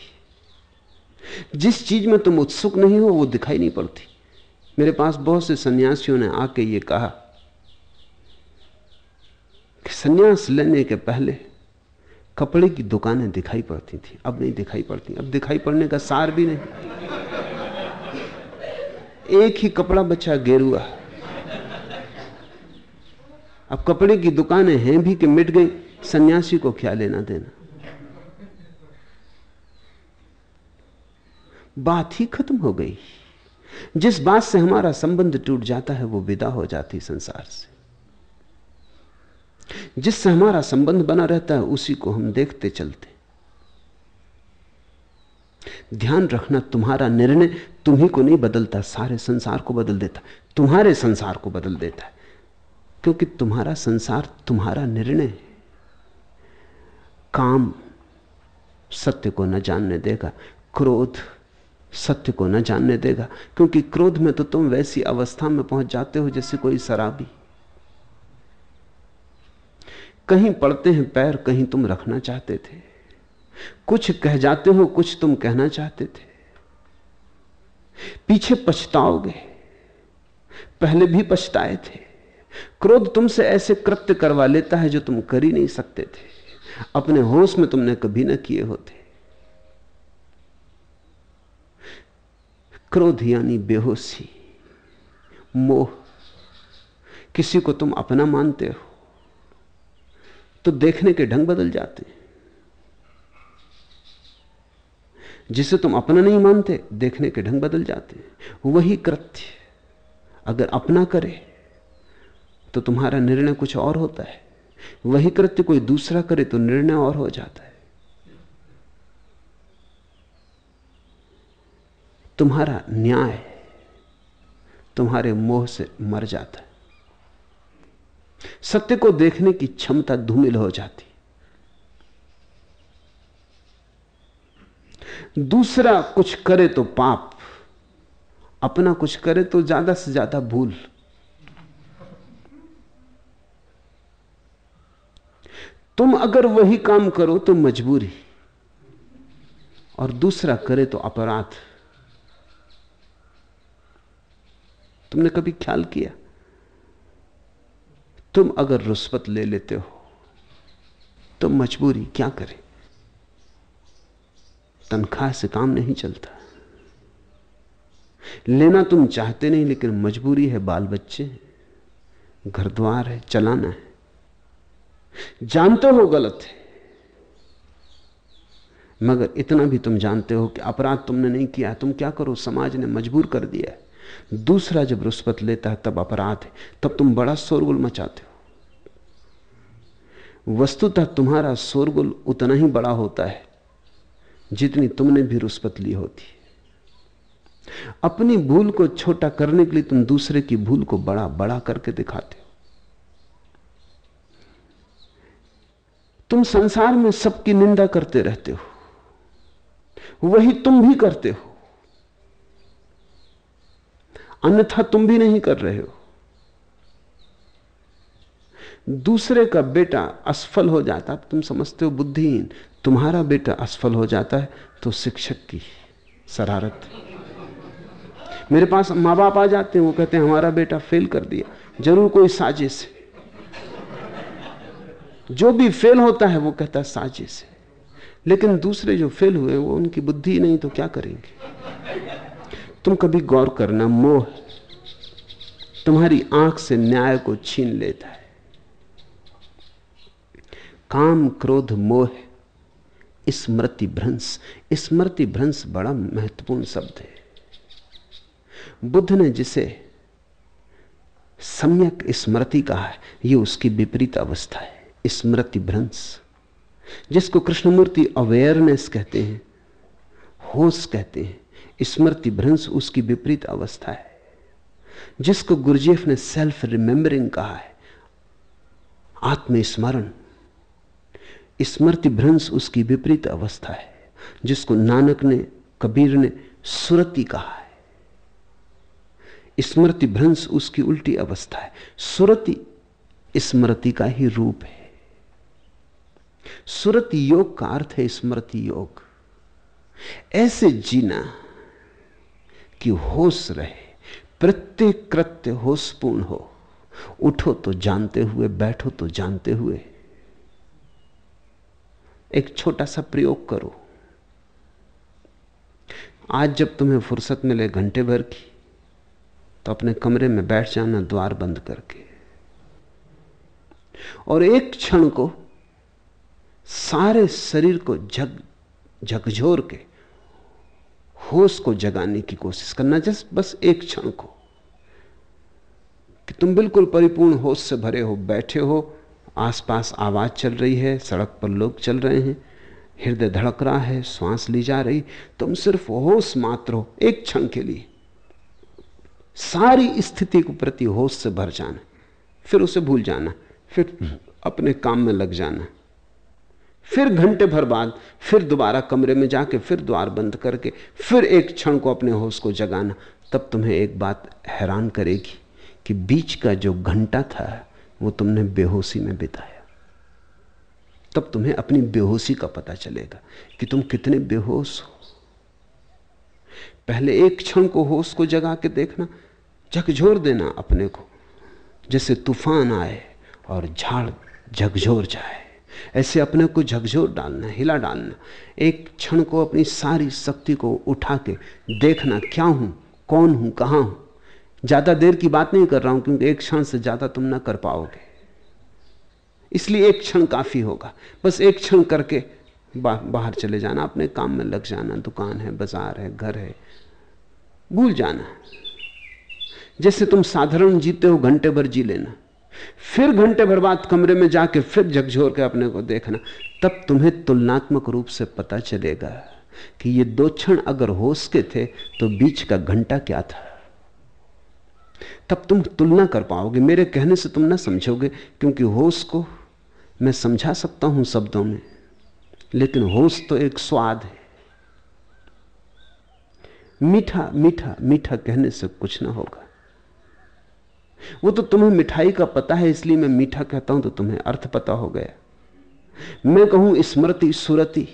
जिस चीज़ में तुम उत्सुक नहीं हो, वो दिखाई नहीं पड़ती। मेरे पास बहुत से सन्यासियों ने आके ये कहा कि सन्यास लेने के पहले कपड़े की दुकानें दिखाई पड़ती थी, अब नहीं दिखाई पड़ती। अब दिखाई पड़ने का सार भी नहीं। एक ही कपड़ा बचा गेरुआ। अब कपड़े की दुकानें हैं भी कि मिट गई, सन्यासी को क्या लेना देना? बात ही खत्म हो गई। जिस बात से हमारा संबंध टूट जाता है, वो विदा हो जाती संसार से। जिससे हमारा संबंध बना रहता है, उसी को हम देखते चलते। ध्यान रखना, तुम्हारा निर्णय तुम्ही को नहीं बदलता, सारे संसार को बदल देता। तुम्हारे संसार को बदल देता है। क्योंकि तुम्हारा संसार तुम्हारा निर्णय है। काम सत्य को न जानने देगा, क्रोध सत्य को न जानने देगा। क्योंकि क्रोध में तो तुम वैसी अवस्था में पहुँच जाते हो जैसे कोई शराबी। कहीं पड़ते हैं पैर, कहीं तुम रखना चाहते थे। कुछ कह जाते हो, कुछ तुम कहना चाहते थे। पीछे पछताओगे। पहले भी पछताए थे। क्रोध तुमसे ऐसे कृत्य करवा लेता है जो तुम कर ही नहीं सकते थे। अपने होश में तुमने कभी ना किए होते। क्रोध यानी बेहोशी, मोह। किसी को तुम अपना मानते हो तो देखने के ढंग बदल जाते हैं। जिसे तुम अपना नहीं मानते, देखने के ढंग बदल जाते वही कृत्य, अगर अपना करे तो तुम्हारा निर्णय कुछ और होता है। वही कृत्य कोई दूसरा करे तो निर्णय और हो जाता है। तुम्हारा न्याय तुम्हारे मोह से मर जाता है। सत्य को देखने की क्षमता धूमिल हो जाती। दूसरा कुछ करे तो पाप, अपना कुछ करे तो ज़्यादा से ज़्यादा भूल। तुम अगर वही काम करो तो मजबूरी, और दूसरा करे तो अपराध। तुमने कभी ख्याल किया? तुम अगर रुस्वत ले लेते हो तो मजबूरी क्या करे? तनख्वाह से काम नहीं चलता। लेना तुम चाहते नहीं, लेकिन मजबूरी है बाल बच्चे घर द्वार है, चलाना है। जानते हो गलत है। मगर इतना भी तुम जानते हो कि अपराध तुमने नहीं किया, तुम क्या करो? समाज ने मजबूर कर दिया है। दूसरा जब रुष्वत लेता है, तब अपराध है। तब तुम बड़ा शोरगुल मचाते हो। वस्तुतः तुम्हारा शोरगुल उतना ही बड़ा होता है, जितनी तुमने भी रुष्वत ली होती अपनी भूल को छोटा करने के लिए तुम दूसरे की भूल को बड़ा बड़ा करके दिखाते हो। तुम संसार में सबकी निंदा करते रहते हो। वही तुम भी करते हो। अन्यथा तुम भी नहीं कर रहे हो। दूसरे का बेटा असफल हो जाता तुम समझते हो बुद्धिहीन, तुम्हारा बेटा असफल हो जाता है तो शिक्षक की शरारत। मेरे पास माँ बाप आ जाते हैं, वो कहते हैं, हमारा बेटा फेल कर दिया, ज़रूर कोई साजिश है। जो भी फेल होता है, वो कहता है, साजिश है। लेकिन दूसरे जो फेल हुए, वो उनकी बुद्धि नहीं तो क्या करेंगे? तुम कभी गौर करना मोह तुम्हारी आँख से न्याय को छीन लेता है। काम क्रोध मोह स्मृति भ्रंश स्मृति भ्रंश बड़ा महत्वपूर्ण शब्द है। बुद्ध ने जिसे सम्यक स्मृति कहा है यह उसकी विपरीत अवस्था है। स्मृति भ्रंश, जिसको कृष्णमूर्ति अवेयरनेस कहते हैं, होश कहते हैं। स्मृति भ्रंश उसकी विपरीत अवस्था है। जिसको गुरुजेफ ने सेल्फ रिमेंबरिंग कहा है, आत्मस्मरण। स्मृति भ्रंश उसकी विपरीत अवस्था है, जिसको नानक ने, कबीर ने सुरति कहा है। स्मृति भ्रंश उसकी उल्टी अवस्था है। सुरति स्मृति का ही रूप है। सुरति योग का अर्थ है स्मृति योग। ऐसे जीना कि होश रहे, प्रत्येक कृत्य होशपूर्ण हो। उठो तो जानते हुए, बैठो तो जानते हुए। एक छोटा सा प्रयोग करो। आज जब तुम्हें फुर्सत मिले घंटे भर की तो अपने कमरे में बैठ जाना द्वार बंद करके। और एक क्षण को सारे शरीर को झक झकझोर के होश को जगाने की कोशिश करना जस्ट बस एक क्षण को। कि तुम बिल्कुल परिपूर्ण होश से भरे हो, बैठे हो, आसपास आवाज़ चल रही है, सड़क पर लोग चल रहे हैं, हृदय धड़क रहा है, श्वास ली जा रही, तुम सिर्फ़ होश मात्र हो, एक क्षण के लिए। सारी स्थिति को प्रति होश से भर जाना, फिर उसे भूल जाना, फिर अपने काम में लग जाना। फिर घंटे भर बाद, फिर दोबारा कमरे में जाके, फिर द्वार बंद करके, फिर एक क्षण को अपने होश को जगाना, तब तुम्हें एक बात हैरान करेगी कि बीच का जो घंटा था, वो तुमने बेहोशी में बिताया। तब तुम्हें अपनी बेहोशी का पता चलेगा कि तुम कितने बेहोश हो। पहले एक क्षण को होश को जगा के देखना, झकझोर देना अपने को, जैसे तूफ़ान आए और झाड़ झकझोर जाए। ऐसे अपने को झकझोर डालना हिला डालना। एक क्षण को अपनी सारी शक्ति को उठा के देखना क्या हूँ कौन हूँ कहाँ हूँ। ज़्यादा देर की बात नहीं कर रहा हूँ क्योंकि एक क्षण से ज़्यादा तुम ना कर पाओगे। इसलिए एक क्षण काफ़ी होगा। बस एक क्षण करके बा, बाहर चले जाना। अपने काम में लग जाना। दुकान है बाज़ार है घर है। भूल जाना। जैसे तुम साधारण जीते हो घंटे भर जी लेना। फिर घंटे भर बाद कमरे में जाके फिर झकझोर के अपने को देखना। तब तुम्हें तुलनात्मक रूप से पता चलेगा कि ये दो क्षण अगर होश के थे तो बीच का घंटा क्या था। तब तुम तुलना कर पाओगे। मेरे कहने से तुम ना समझोगे, क्योंकि होश को मैं समझा सकता हूँ शब्दों में। लेकिन होश तो एक स्वाद है। मीठा मीठा मीठा कहने से कुछ ना होगा। वो तो तुम्हें मिठाई का पता है, इसलिए मैं मीठा कहता हूँ तो तुम्हें अर्थ पता हो गया। मैं कहूँ, स्मृति सुरति,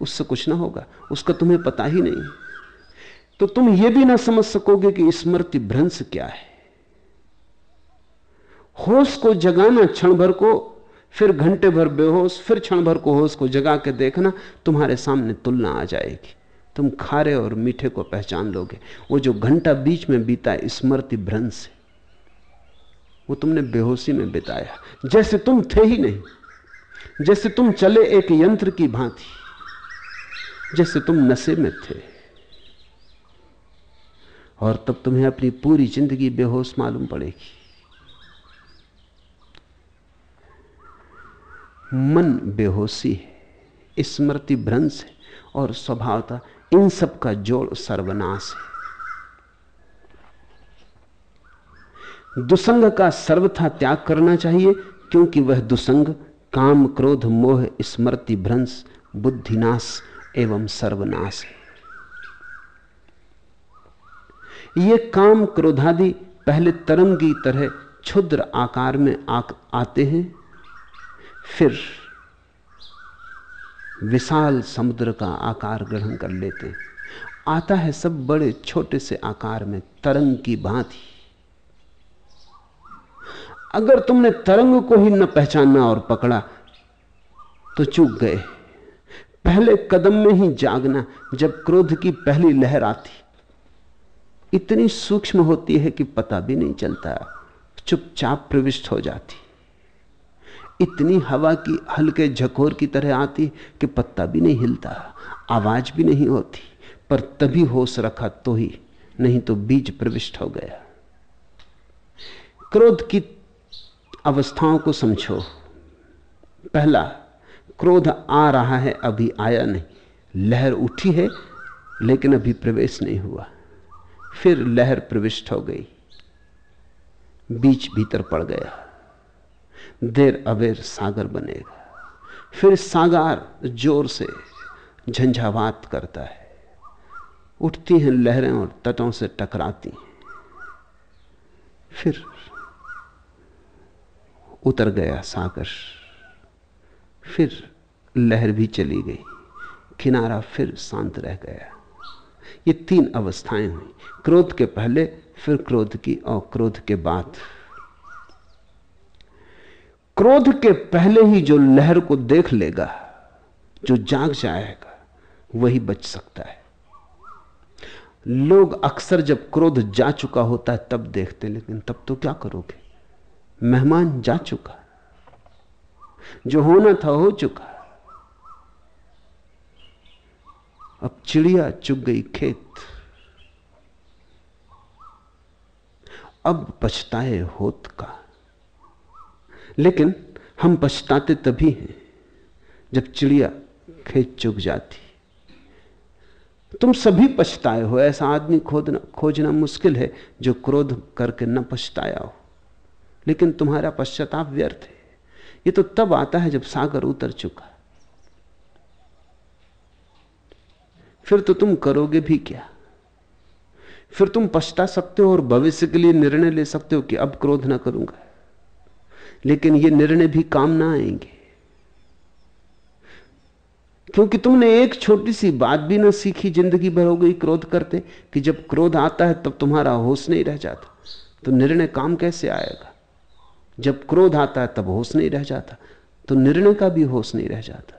उससे कुछ ना होगा, उसका तुम्हें पता ही नहीं। तो तुम यह भी ना समझ सकोगे कि स्मृति भ्रंश क्या है। होश को जगाना, क्षण भर को, फिर घंटे भर बेहोश, फिर क्षण भर को होश को जगा के देखना, तुम्हारे सामने तुलना आ जाएगी। तुम खारे और मीठे को पहचान लोगे। वो जो घंटा बीच में बीता स्मृति भ्रंश वो तुमने बेहोशी में बिताया। जैसे तुम थे ही नहीं, जैसे तुम चले एक यंत्र की भांति, जैसे तुम नशे में थे। और तब तुम्हें अपनी पूरी ज़िंदगी बेहोश मालूम पड़ेगी। मन बेहोशी है स्मृति भ्रंश है और स्वभावता इन सब का जोड़ सर्वनाश है। दुसंग का सर्वथा त्याग करना चाहिए क्योंकि वह दुसंग काम क्रोध मोह स्मृति भ्रंश बुद्धिनाश एवं सर्वनाश है। ये काम क्रोधादि पहले तरंग की तरह क्षुद्र आकार में आ, आते हैं फिर विशाल समुद्र का आकार ग्रहण कर लेते। हैं आता है सब बड़े छोटे से आकार में तरंग की भांति। अगर तुमने तरंग को ही न पहचाना और पकड़ा तो चूक गए। पहले कदम में ही जागना, जब क्रोध की पहली लहर आती। इतनी सूक्ष्म होती है कि पता भी नहीं चलता, चुपचाप प्रविष्ट हो जाती। इतनी हवा की, हल्के झकोर की तरह आती कि पत्ता भी नहीं हिलता, आवाज़ भी नहीं होती, पर तभी होश रखा तो ही, नहीं तो बीज प्रविष्ट हो गया। क्रोध की अवस्थाओं को समझो। पहला, क्रोध आ रहा है, अभी आया नहीं। लहर उठी है, लेकिन अभी प्रवेश नहीं हुआ। फिर लहर प्रविष्ट हो गई। बीच भीतर पड़ गया। देर अबेर सागर बनेगा। फिर सागर ज़ोर से झंझावात करता है। उठती हैं लहरें और तटों से टकराती हैं। फिर उतर गया सागर। फिर लहर भी चली गई। किनारा फिर शांत रह गया। ये तीन अवस्थाएँ हुई। क्रोध के पहले, फिर क्रोध की और क्रोध के बाद। क्रोध के पहले ही जो लहर को देख लेगा, जो जाग जाएगा, वही बच सकता है। लोग अक्सर जब क्रोध जा चुका होता है, तब देखते हैं, लेकिन तब तो क्या करोगे? मेहमान जा चुका, जो होना था हो चुका। अब चिड़िया चुग गई खेत। अब पछताए होत का। लेकिन हम पछताते तभी हैं जब चिड़िया खेत चुग जाती। तुम सभी पछताए हो, ऐसा आदमी खोदना, खोजना मुश्किल है जो क्रोध करके न पछताया हो। लेकिन तुम्हारा पश्चाताप व्यर्थ है। ये तो तब आता है जब सागर उतर चुका। फिर तो तुम करोगे भी क्या? फिर तुम पछता सकते हो और भविष्य के लिए निर्णय ले सकते हो कि अब क्रोध ना करूँगा। लेकिन ये निर्णय भी काम ना आएँगे। क्योंकि तुमने एक छोटी सी बात भी ना सीखी, ज़िंदगी भर हो गई क्रोध करते, कि जब क्रोध आता है तब तुम्हारा होश नहीं रह जाता। तो निर्णय काम कैसे आएगा? जब क्रोध आता है तब होश नहीं रह जाता तो निर्णय का भी होश नहीं रह जाता।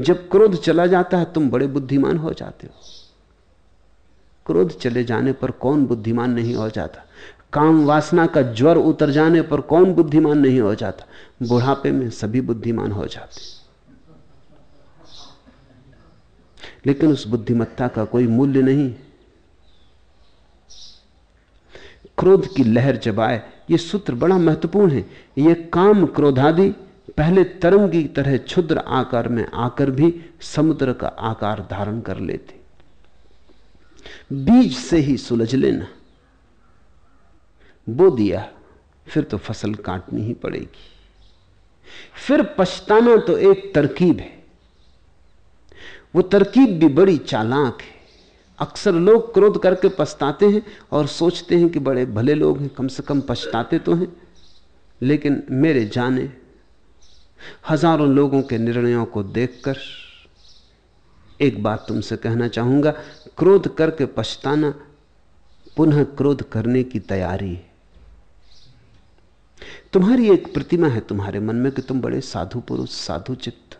जब क्रोध चला जाता है तुम बड़े बुद्धिमान हो जाते हो। क्रोध चले जाने पर कौन बुद्धिमान नहीं हो जाता? काम वासना का ज्वर उतर जाने पर कौन बुद्धिमान नहीं हो जाता? बुढ़ापे में सभी बुद्धिमान हो जाते। लेकिन उस बुद्धिमत्ता का कोई मूल्य नहीं। क्रोध की लहर जब आए यह सूत्र बड़ा महत्वपूर्ण है। यह काम क्रोधादि पहले तरंग की तरह क्षुद्र आकार में आकर भी समुद्र का आकार धारण कर लेते। बीज से ही सुलझ लेना। बो दिया, फिर तो फ़सल काटनी ही पड़ेगी। फिर पछताना तो एक तरकीब है। वो तरकीब भी बड़ी चालाक है। अक्सर लोग क्रोध करके पछताते हैं और सोचते हैं कि बड़े भले लोग हैं, कम से कम पछताते तो हैं। लेकिन मेरे जाने, हज़ारों लोगों के निर्णयों को देखकर, एक बात तुमसे कहना चाहूँगा, क्रोध करके पछताना, पुनः क्रोध करने की तैयारी है। तुम्हारी एक प्रतिमा है तुम्हारे मन में कि तुम बड़े साधु पुरुष, साधु चित्त।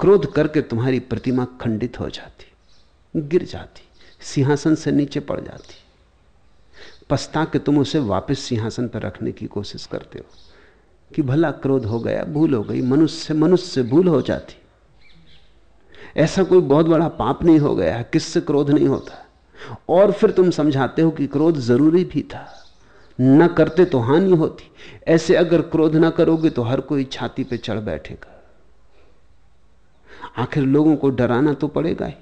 क्रोध करके तुम्हारी प्रतिमा खंडित हो जाती, गिर जाती, सिंहासन से नीचे पड़ जाती। पछता के तुम उसे वापस सिंहासन पर रखने की कोशिश करते हो, कि भला क्रोध हो गया, भूल हो गई, मनुष्य मनुष्य भूल हो जाती। ऐसा कोई बहुत बड़ा पाप नहीं हो गया, किससे क्रोध नहीं होता? और फिर तुम समझाते हो कि क्रोध ज़रूरी भी था। न करते तो हानि होती। ऐसे अगर क्रोध ना करोगे तो हर कोई छाती पे चढ़ बैठेगा। आखिर लोगों को डराना तो पड़ेगा ही।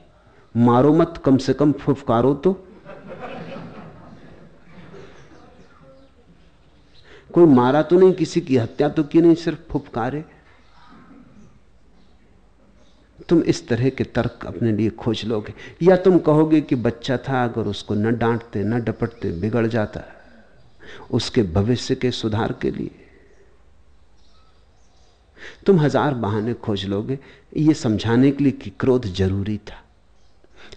मारो मत, कम से कम फुफकारो तो। कोई मारा तो नहीं, किसी की हत्या तो की नहीं, सिर्फ़ फुफकारे। तुम इस तरह के तर्क अपने लिए खोज लोगे। या तुम कहोगे कि बच्चा था, अगर उसको न डांटते, न डपटते, बिगड़ जाता उसके भविष्य के सुधार के लिए। तुम हज़ार बहाने खोज लोगे, ये समझाने के लिए कि क्रोध ज़रूरी था।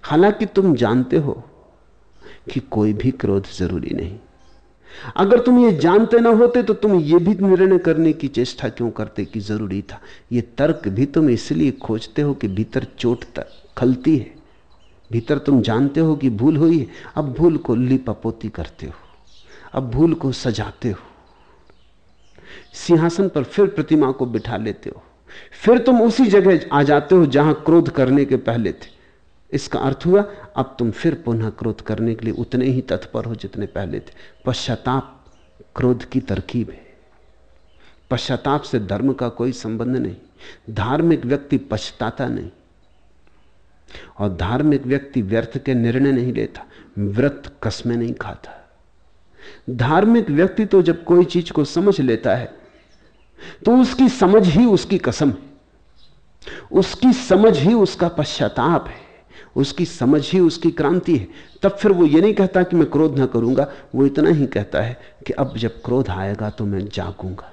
हालाँकि तुम जानते हो कि कोई भी क्रोध ज़रूरी नहीं। अगर तुम ये जानते ना होते तो तुम ये भी निर्णय करने की चेष्टा क्यों करते कि ज़रूरी था? ये तर्क भी तुम इसलिए खोजते हो कि भीतर चोट तक खलती है। भीतर तुम जानते हो कि भूल हुई है। अब भूल को लिपापोती करते हो। अब भूल को सजाते हो। सिंहासन पर फिर प्रतिमा को बिठा लेते हो। फिर तुम उसी जगह आ जाते हो जहाँ क्रोध करने के पहले थे। इसका अर्थ हुआ, अब तुम फिर पुनः क्रोध करने के लिए उतने ही तत्पर हो जितने पहले थे। पश्चाताप क्रोध की तरकीब है। पश्चाताप से धर्म का कोई संबंध नहीं। धार्मिक व्यक्ति पछताता नहीं। और धार्मिक व्यक्ति व्यर्थ के निर्णय नहीं लेता। व्रत कसमें नहीं खाता। धार्मिक व्यक्ति तो जब कोई चीज़ को समझ लेता है तो उसकी समझ ही उसकी कसम है। उसकी समझ ही उसका पश्चाताप है। उसकी समझ ही उसकी क्रांति है। तब फिर वो ये नहीं कहता कि मैं क्रोध ना करूँगा, वो इतना ही कहता है कि अब जब क्रोध आएगा तो मैं जागूँगा।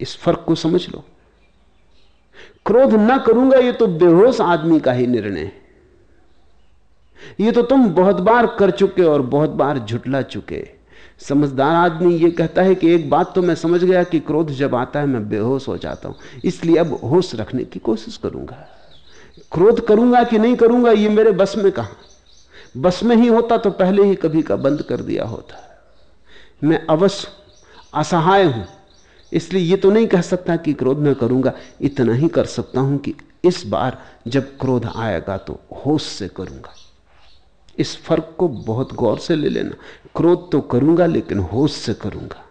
इस फ़र्क को समझ लो। क्रोध ना करूँगा, ये तो बेहोश आदमी का ही निर्णय है। ये तो तुम बहुत बार कर चुके और बहुत बार झुटला चुके। समझदार आदमी ये कहता है कि एक बात तो मैं समझ गया कि क्रोध जब आता है, मैं बेहोश हो जाता हूँ। इसलिए अब होश रखने की कोशिश करूँगा। क्रोध करूँगा कि नहीं करूँगा, ये मेरे बस में कहा? बस में ही होता तो पहले ही कभी का बंद कर दिया होता। मैं अवश्य असहाय हूँ, इसलिए ये तो नहीं कह सकता कि क्रोध न करूँगा। इतना ही कर सकता हूँ कि इस बार जब क्रोध आएगा तो होश से करूँगा। इस फ़र्क को बहुत गौर से ले लेना। क्रोध तो करूँगा, लेकिन होश से करूँगा।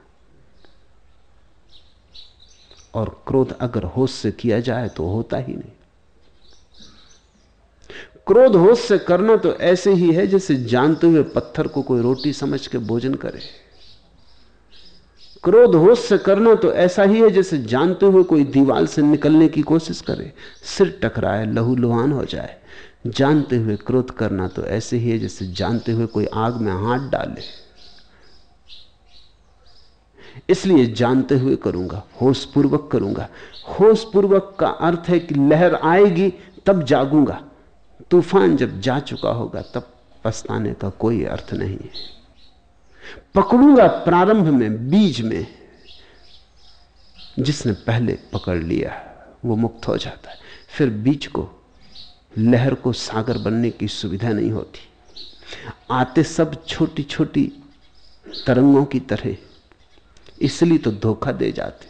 और क्रोध अगर होश से किया जाए तो होता ही नहीं। क्रोध होश से करना तो ऐसे ही है जैसे जानते हुए पत्थर को कोई रोटी समझ के भोजन करे। क्रोध होश से करना तो ऐसा ही है जैसे जानते हुए कोई दीवार से निकलने की कोशिश करे। सिर टकराए, लहू लुहान हो जाए। जानते हुए क्रोध करना तो ऐसे ही है जैसे जानते हुए कोई आग में हाथ डाले। इसलिए जानते हुए करूँगा होश पूर्वक करूँगा। होश पूर्वक का अर्थ है कि लहर आएगी, तब जागूँगा। तूफ़ान जब जा चुका होगा, तब पछताने का कोई अर्थ नहीं है। पकड़ूँगा प्रारंभ में, बीज में। जिसने पहले पकड़ लिया, वो मुक्त हो जाता है। फिर बीज को लहर को सागर बनने की सुविधा नहीं होती। आते सब छोटी छोटी तरंगों की तरह, इसलिए तो धोखा दे जाते।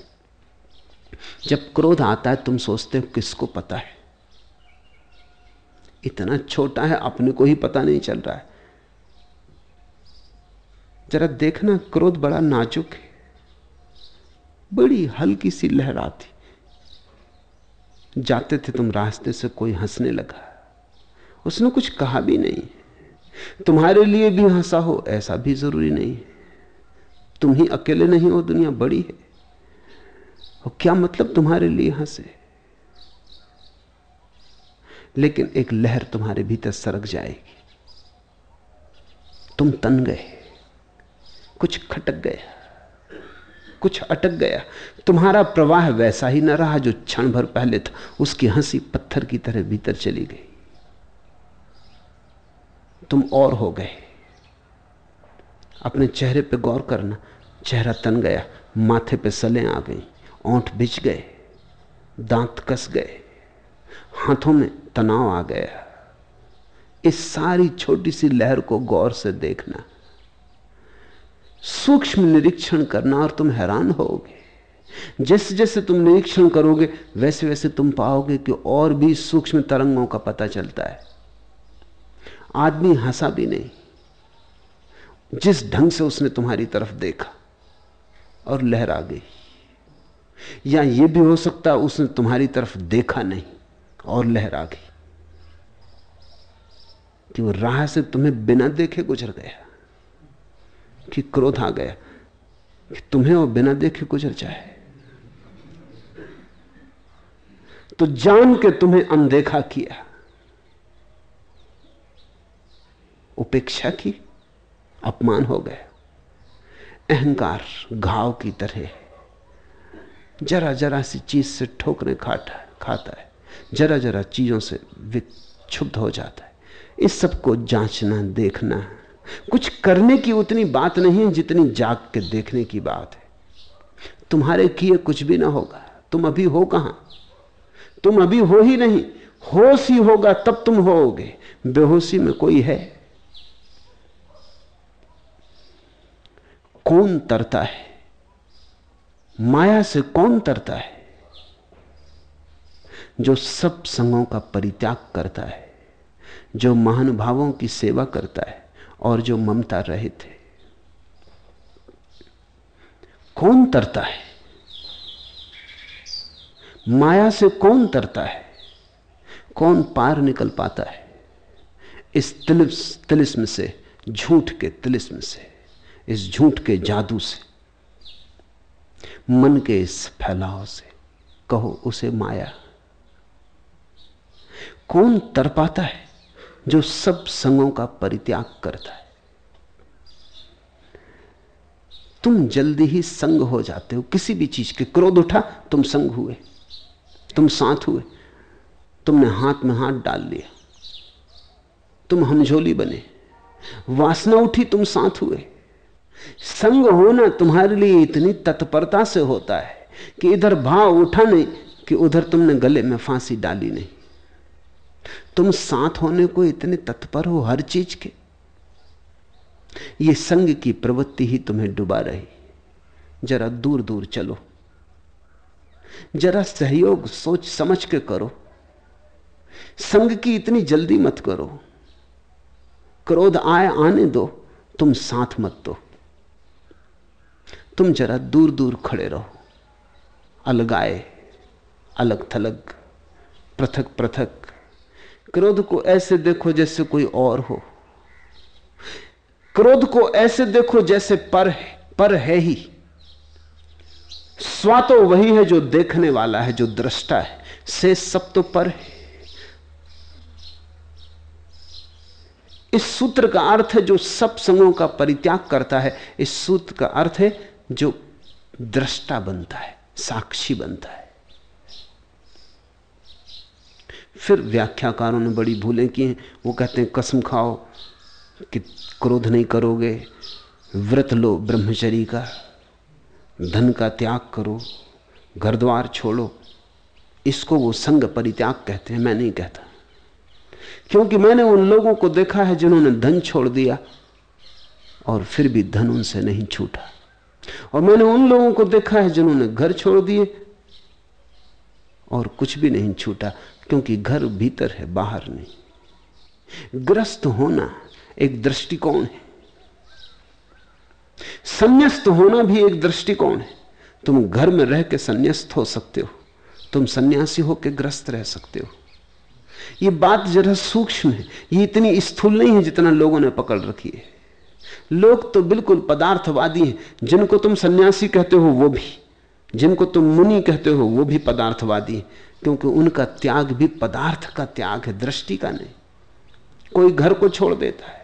जब क्रोध आता है, तुम सोचते हो किसको पता है? इतना छोटा है, अपने को ही पता नहीं चल रहा है। जरा देखना, क्रोध बड़ा नाजुक है। बड़ी हल्की सी लहर आती। जाते थे तुम रास्ते से कोई हंसने लगा। उसने कुछ कहा भी नहीं। तुम्हारे लिए भी हंसा हो, ऐसा भी ज़रूरी नहीं। तुम ही अकेले नहीं हो, दुनिया बड़ी है। और क्या मतलब तुम्हारे लिए हंसे? लेकिन एक लहर तुम्हारे भीतर सरक जाएगी। तुम तन गए। कुछ खटक गया। कुछ अटक गया। तुम्हारा प्रवाह वैसा ही न रहा जो क्षण भर पहले था। उसकी हँसी पत्थर की तरह भीतर चली गई। तुम और हो गए। अपने चेहरे पे गौर करना। चेहरा तन गया। माथे पे सलें आ गई। ओंठ बिछ गए। दांत कस गए। हाथों में तनाव आ गया। इस सारी छोटी सी लहर को गौर से देखना। सूक्ष्म निरीक्षण करना और तुम हैरान होगे। जैसे जैसे तुम निरीक्षण करोगे, वैसे वैसे तुम पाओगे कि और भी सूक्ष्म तरंगों का पता चलता है। आदमी हंसा भी नहीं। जिस ढंग से उसने तुम्हारी तरफ़ देखा और लहर गई, या यह भी हो सकता उसने तुम्हारी तरफ़ देखा नहीं और लहर गई कि वो राह से तुम्हें बिना देखे गुजर गया। कि क्रोध आ गया कि तुम्हें वो बिना देखे गुजर जाए। तो जान के तुम्हें अनदेखा किया, उपेक्षा की, अपमान हो गया। अहंकार घाव की तरह जरा जरा सी चीज़ से ठोकरें खाता खाता है। जरा जरा चीज़ों से विक्षुब्ध हो जाता है। इस सबको जांचना, देखना कुछ करने की उतनी बात नहीं है जितनी जाग के देखने की बात है। तुम्हारे किए कुछ भी ना होगा। तुम अभी हो कहाँ? तुम अभी हो ही नहीं। होश ही होगा, तब तुम होोगे। बेहोशी में कोई है? कौन तरता है? माया से कौन तरता है? जो सब संगों का परित्याग करता है, जो महानुभावों की सेवा करता है और जो ममता रहित है कौन तरता है? माया से कौन तरता है? कौन पार निकल पाता है? इस तिलिस तिलिस्म से, झूठ के तिलिस्म से, इस झूठ के जादू से, मन के इस फैलाव से, कहो उसे माया। कौन तर पाता है? जो सब संगों का परित्याग करता है। तुम जल्दी ही संग हो जाते हो। किसी भी चीज़ के क्रोध उठा, तुम संग हुए। तुम साथ हुए। तुमने हाथ में हाथ डाल लिया। तुम हमझोली बने। वासना उठी, तुम साथ हुए। संग होना तुम्हारे लिए इतनी तत्परता से होता है कि इधर भाव उठा नहीं कि उधर तुमने गले में फांसी डाली नहीं। तुम साथ होने को इतने तत्पर हो हर चीज़ के। ये संग की प्रवृत्ति ही तुम्हें डुबा रही। जरा दूर दूर चलो। जरा सहयोग, सोच समझ के करो। संग की इतनी जल्दी मत करो। क्रोध आए आने दो, तुम साथ मत दो। तुम जरा दूर दूर खड़े रहो। अलगाए अलग थलग पृथक पृथक क्रोध को ऐसे देखो जैसे कोई और हो। क्रोध को ऐसे देखो जैसे पर है पर है ही। स्वा तो वही है जो देखने वाला है, जो दृष्टा है। से सब तो पर है। इस सूत्र का अर्थ है जो सब संगों का परित्याग करता है, इस सूत्र का अर्थ है जो दृष्टा बनता है, साक्षी बनता है। फिर व्याख्याकारों ने बड़ी भूलें की हैं। वो कहते हैं, कसम खाओ कि क्रोध नहीं करोगे। व्रत लो ब्रह्मचरी का। धन का त्याग करो। घर द्वार छोड़ो। इसको वो संग परित्याग कहते हैं। मैं नहीं कहता। क्योंकि मैंने उन लोगों को देखा है जिन्होंने धन छोड़ दिया और फिर भी धन उनसे नहीं छूटा। और मैंने उन लोगों को देखा है जिन्होंने घर छोड़ दिए और कुछ भी नहीं छूटा। क्योंकि घर भीतर है, बाहर नहीं। ग्रस्त होना एक दृष्टिकोण है। संन्यास्त होना भी एक दृष्टिकोण है। तुम घर में रह के संन्यास्त हो सकते हो, तुम सन्यासी होकर ग्रस्त रह सकते हो। ये बात जरा सूक्ष्म है, ये इतनी स्थूल नहीं है जितना लोगों ने पकड़ रखी है। लोग तो बिल्कुल पदार्थवादी हैं, जिनको तुम सन्यासी कहते हो वो भी, जिनको तुम मुनि कहते हो वो भी पदार्थवादी हैं। क्योंकि उनका त्याग भी पदार्थ का त्याग है, दृष्टि का नहीं। कोई घर को छोड़ देता है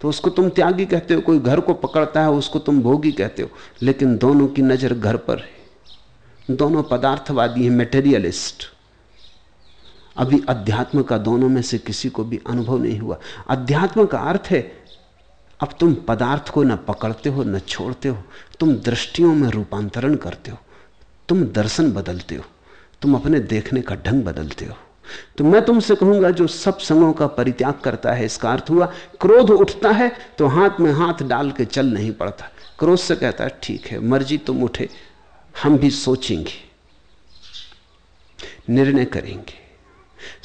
तो उसको तुम त्यागी कहते हो, कोई घर को पकड़ता है, उसको तुम भोगी कहते हो, लेकिन दोनों की नज़र घर पर है। दोनों पदार्थवादी हैं मेटेरियलिस्ट अभी अध्यात्म का दोनों में से किसी को भी अनुभव नहीं हुआ। अध्यात्म का अर्थ है, अब तुम पदार्थ को न पकड़ते हो, न छोड़ते हो, तुम दृष्टियों में रूपांतरण करते हो, तुम दर्शन बदलते हो। तुम अपने देखने का ढंग बदलते हो। तो मैं तुमसे कहूँगा, जो सब संगों का परित्याग करता है, इसका अर्थ हुआ, क्रोध उठता है तो हाथ में हाथ डाल के चल नहीं पड़ता। क्रोध से कहता है, ठीक है, मर्ज़ी, तुम उठे, हम भी सोचेंगे, निर्णय करेंगे।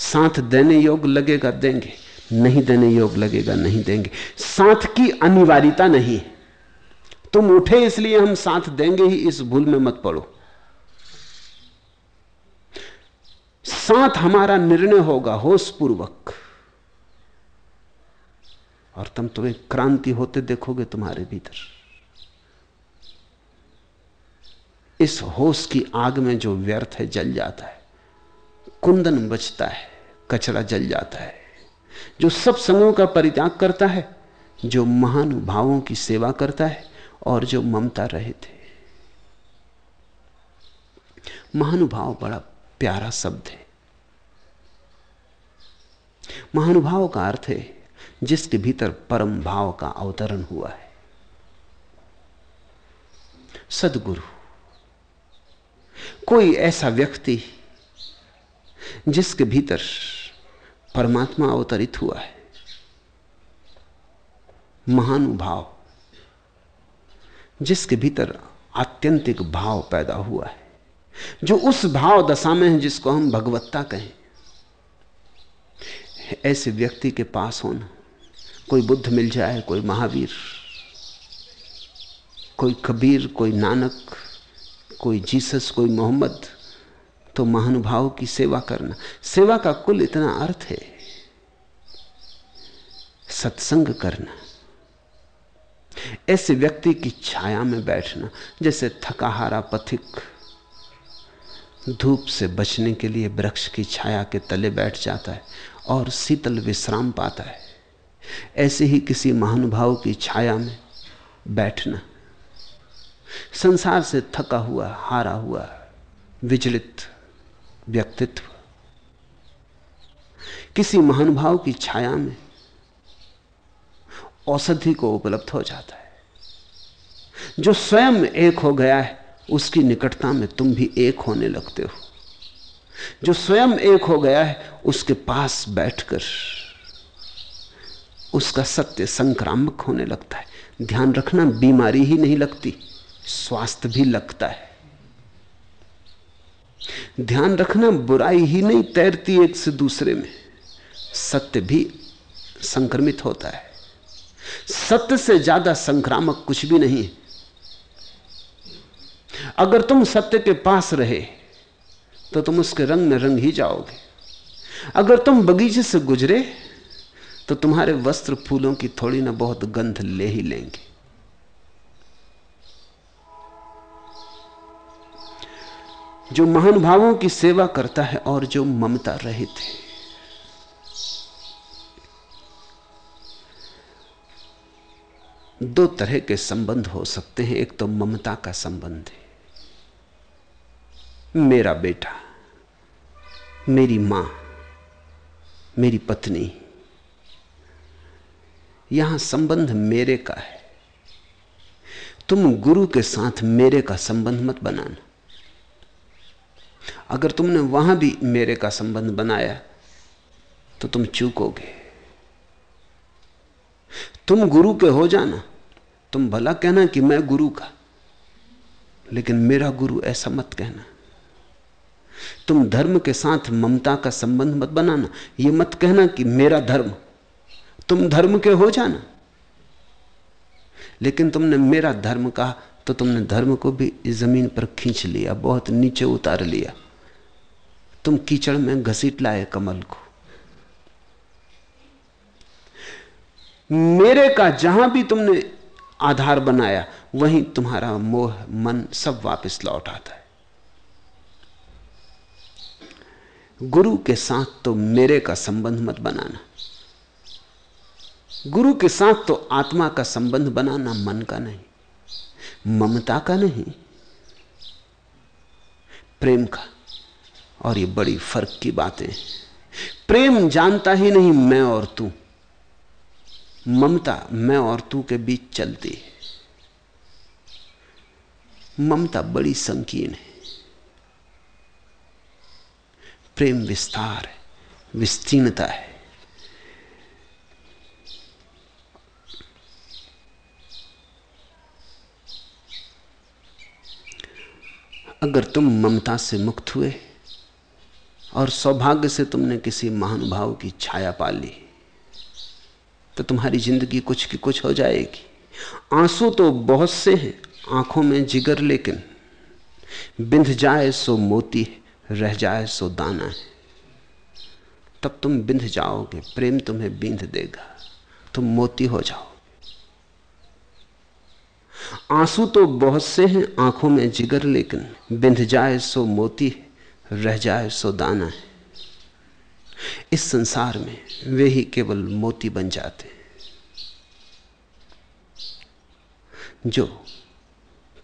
साथ देने योग लगेगा, देंगे, नहीं देने योग लगेगा, नहीं देंगे। साथ की अनिवार्यता नहीं तुम उठे, इसलिए हम साथ देंगे ही, इस भूल में मत पड़ो। साथ हमारा निर्णय होगा होश पूर्वक और तुम तो एक क्रांति होते देखोगे तुम्हारे भीतर। इस होश की आग में जो व्यर्थ है, जल जाता है। कुंदन बचता है, कचरा जल जाता है। जो सब संगों का परित्याग करता है, जो महानुभावों की सेवा करता है, और जो ममता रहे थे महानुभाव बड़ा प्यारा शब्द है। महानुभाव का अर्थ है, जिसके भीतर परम भाव का अवतरण हुआ है। सदगुरु, कोई ऐसा व्यक्ति जिसके भीतर परमात्मा अवतरित हुआ है, महानुभाव, जिसके भीतर आत्यंतिक भाव पैदा हुआ है। जो उस भाव दशा में है जिसको हम भगवत्ता कहें। ऐसे व्यक्ति के पास होना, कोई बुद्ध मिल जाए, कोई महावीर, कोई कबीर, कोई नानक, कोई जीसस, कोई मोहम्मद तो महानुभाव की सेवा करना। सेवा का कुल इतना अर्थ है, सत्संग करना। ऐसे व्यक्ति की छाया में बैठना, जैसे थकाहारा पथिक धूप से बचने के लिए वृक्ष की छाया के तले बैठ जाता है और शीतल विश्राम पाता है। ऐसे ही किसी महानुभाव की छाया में बैठना, संसार से थका हुआ, हारा हुआ, विचलित व्यक्तित्व, किसी महानुभाव की छाया में औषधि को उपलब्ध हो जाता है, जो स्वयं एक हो गया है। उसकी निकटता में तुम भी एक होने लगते हो। जो स्वयं एक हो गया है, उसके पास बैठकर उसका सत्य संक्रामक होने लगता है। ध्यान रखना, बीमारी ही नहीं लगती, स्वास्थ्य भी लगता है। ध्यान रखना, बुराई ही नहीं तैरती एक से दूसरे में। सत्य भी संक्रमित होता है। सत्य से ज़्यादा संक्रामक कुछ भी नहीं अगर तुम सत्य के पास रहे तो तुम उसके रंग में रंग ही जाओगे। अगर तुम बगीचे से गुजरे तो तुम्हारे वस्त्र फूलों की थोड़ी ना बहुत गंध ले ही लेंगे। जो महान भावों की सेवा करता है और जो ममता रहित है। दो तरह के संबंध हो सकते हैं। एक तो ममता का संबंध है। मेरा बेटा, मेरी माँ, मेरी पत्नी, यहाँ संबंध मेरे का है। तुम गुरु के साथ मेरे का संबंध मत बनाना। अगर तुमने वहाँ भी मेरे का संबंध बनाया तो तुम चूकोगे। तुम गुरु के हो जाना, तुम भला कहना कि मैं गुरु का, लेकिन मेरा गुरु ऐसा मत कहना। तुम धर्म के साथ ममता का संबंध मत बनाना। यह मत कहना कि मेरा धर्म, तुम धर्म के हो जाना। लेकिन तुमने मेरा धर्म कहा तो तुमने धर्म को भी ज़मीन पर खींच लिया, बहुत नीचे उतार लिया। तुम कीचड़ में घसीट लाए कमल को। मेरे का जहाँ भी तुमने आधार बनाया, वहीं तुम्हारा मोह, मन सब वापस लौट आता है। गुरु के साथ तो मेरे का संबंध मत बनाना। गुरु के साथ तो आत्मा का संबंध बनाना मन का नहीं, ममता का नहीं, प्रेम का। और ये बड़ी फ़र्क की बातें प्रेम जानता ही नहीं मैं और तू। ममता मैं और तू के बीच चलती है। ममता बड़ी संकीर्ण है। प्रेम विस्तार है, विस्तीर्णता है। अगर तुम ममता से मुक्त हुए और सौभाग्य से तुमने किसी महानुभाव की छाया पा ली तो तुम्हारी ज़िंदगी कुछ की कुछ हो जाएगी। आँसू तो बहुत से हैं, आँखों में जिगर, लेकिन बिंध जाए सो मोती रह जाए सो दाना है। तब तुम बिंध जाओगे प्रेम तुम्हें बिंध देगा तुम मोती हो जाओ आँसू तो बहुत से हैं आँखों में जिगर लेकिन बिंध जाए सो मोती रह जाए सो दाना है। इस संसार में वे ही केवल मोती बन जाते हैं जो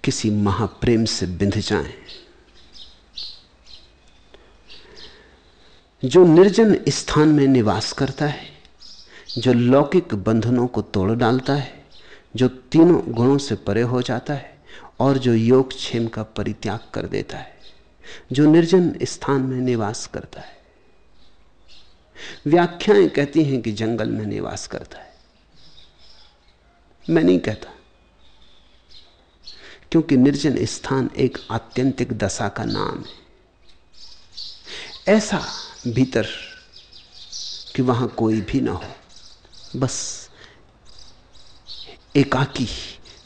किसी महाप्रेम से बिंध जाएँ, जो निर्जन स्थान में निवास करता है, जो लौकिक बंधनों को तोड़ डालता है, जो तीनों गुणों से परे हो जाता है और जो योग क्षेम का परित्याग कर देता है, जो निर्जन स्थान में निवास करता है। व्याख्याएँ कहती हैं कि जंगल में निवास करता है। मैं नहीं कहता, क्योंकि निर्जन स्थान एक आत्यंतिक दशा का नाम है। ऐसा भीतर कि वहाँ कोई भी ना हो। बस एकाकी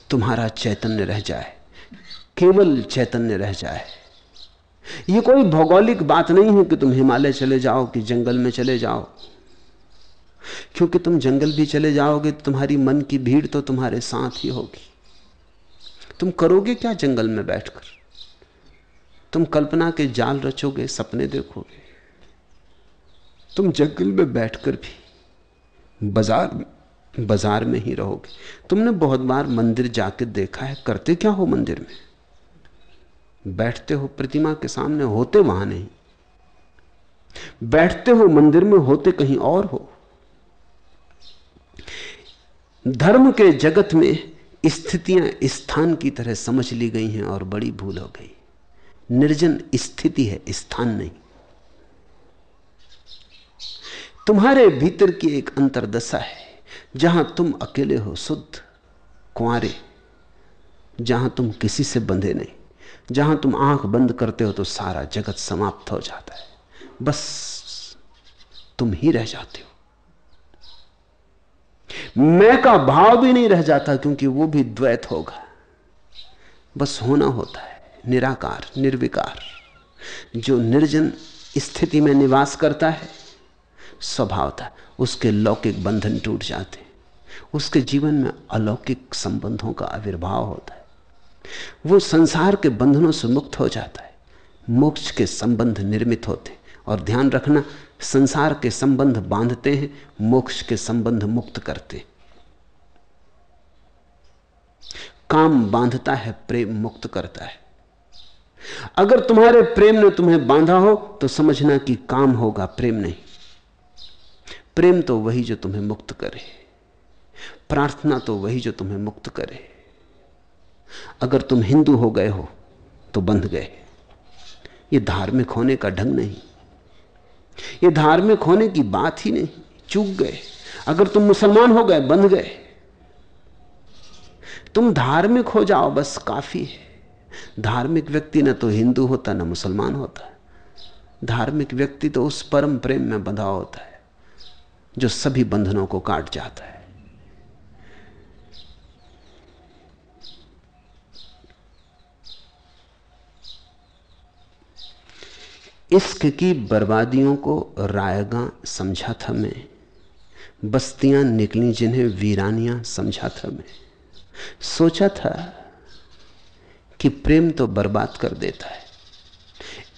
तुम्हारा चैतन्य रह जाए, केवल चैतन्य रह जाए। यह कोई भौगोलिक बात नहीं है कि तुम हिमालय चले जाओ, कि जंगल में चले जाओ। क्योंकि तुम जंगल भी चले जाओगे तो तुम्हारी मन की भीड़ तो तुम्हारे साथ ही होगी। तुम करोगे क्या जंगल में बैठकर? तुम कल्पना के जाल रचोगे, सपने देखोगे। तुम जंगल में बैठकर भी बाज़ार बाज़ार में ही रहोगे। तुमने बहुत बार मंदिर जाकर देखा है, करते क्या हो मंदिर में? बैठते हो, प्रतिमा के सामने होते वहाँ नहीं। बैठते हो, मंदिर में होते कहीं और हो। धर्म के जगत में स्थितियाँ स्थान की तरह समझ ली गई हैं और बड़ी भूल हो गई। निर्जन स्थिति है, स्थान नहीं। तुम्हारे भीतर की एक अंतरदशा है, जहाँ तुम अकेले हो शुद्ध कुआरे जहाँ तुम किसी से बंधे नहीं, जहाँ तुम आँख बंद करते हो तो सारा जगत समाप्त हो जाता है। बस तुम ही रह जाते हो। मैं का भाव भी नहीं रह जाता क्योंकि वो भी द्वैत होगा। बस होना होता है, निराकार, निर्विकार। जो निर्जन स्थिति में निवास करता है स्वभाव था। उसके लौकिक बंधन टूट जाते हैं। उसके जीवन में अलौकिक संबंधों का आविर्भाव होता है। वो संसार के बंधनों से मुक्त हो जाता है। मोक्ष के संबंध निर्मित होते हैं और ध्यान रखना, संसार के संबंध बांधते हैं, मोक्ष के संबंध मुक्त करते हैं। काम बांधता है, प्रेम मुक्त करता है। अगर तुम्हारे प्रेम ने तुम्हें बांधा हो तो समझना कि काम होगा, प्रेम नहीं। प्रेम तो वही जो तुम्हें मुक्त करे, प्रार्थना तो वही जो तुम्हें मुक्त करे। अगर तुम हिंदू हो गए हो तो बंध गए। ये धार्मिक होने का ढंग नहीं। ये धार्मिक होने की बात ही नहीं, चूक गए। अगर तुम मुसलमान हो गए, बंध गए। तुम धार्मिक हो जाओ, बस काफ़ी है। धार्मिक व्यक्ति न तो हिंदू होता, न मुसलमान होता। धार्मिक व्यक्ति तो उस परम प्रेम में बंधा होता है। जो सभी बंधनों को काट जाता है। इश्क की बर्बादियों को रायगा समझा था मैं। बस्तियाँ निकली जिन्हें वीरानियाँ समझा था मैं। सोचा था कि प्रेम तो बर्बाद कर देता है।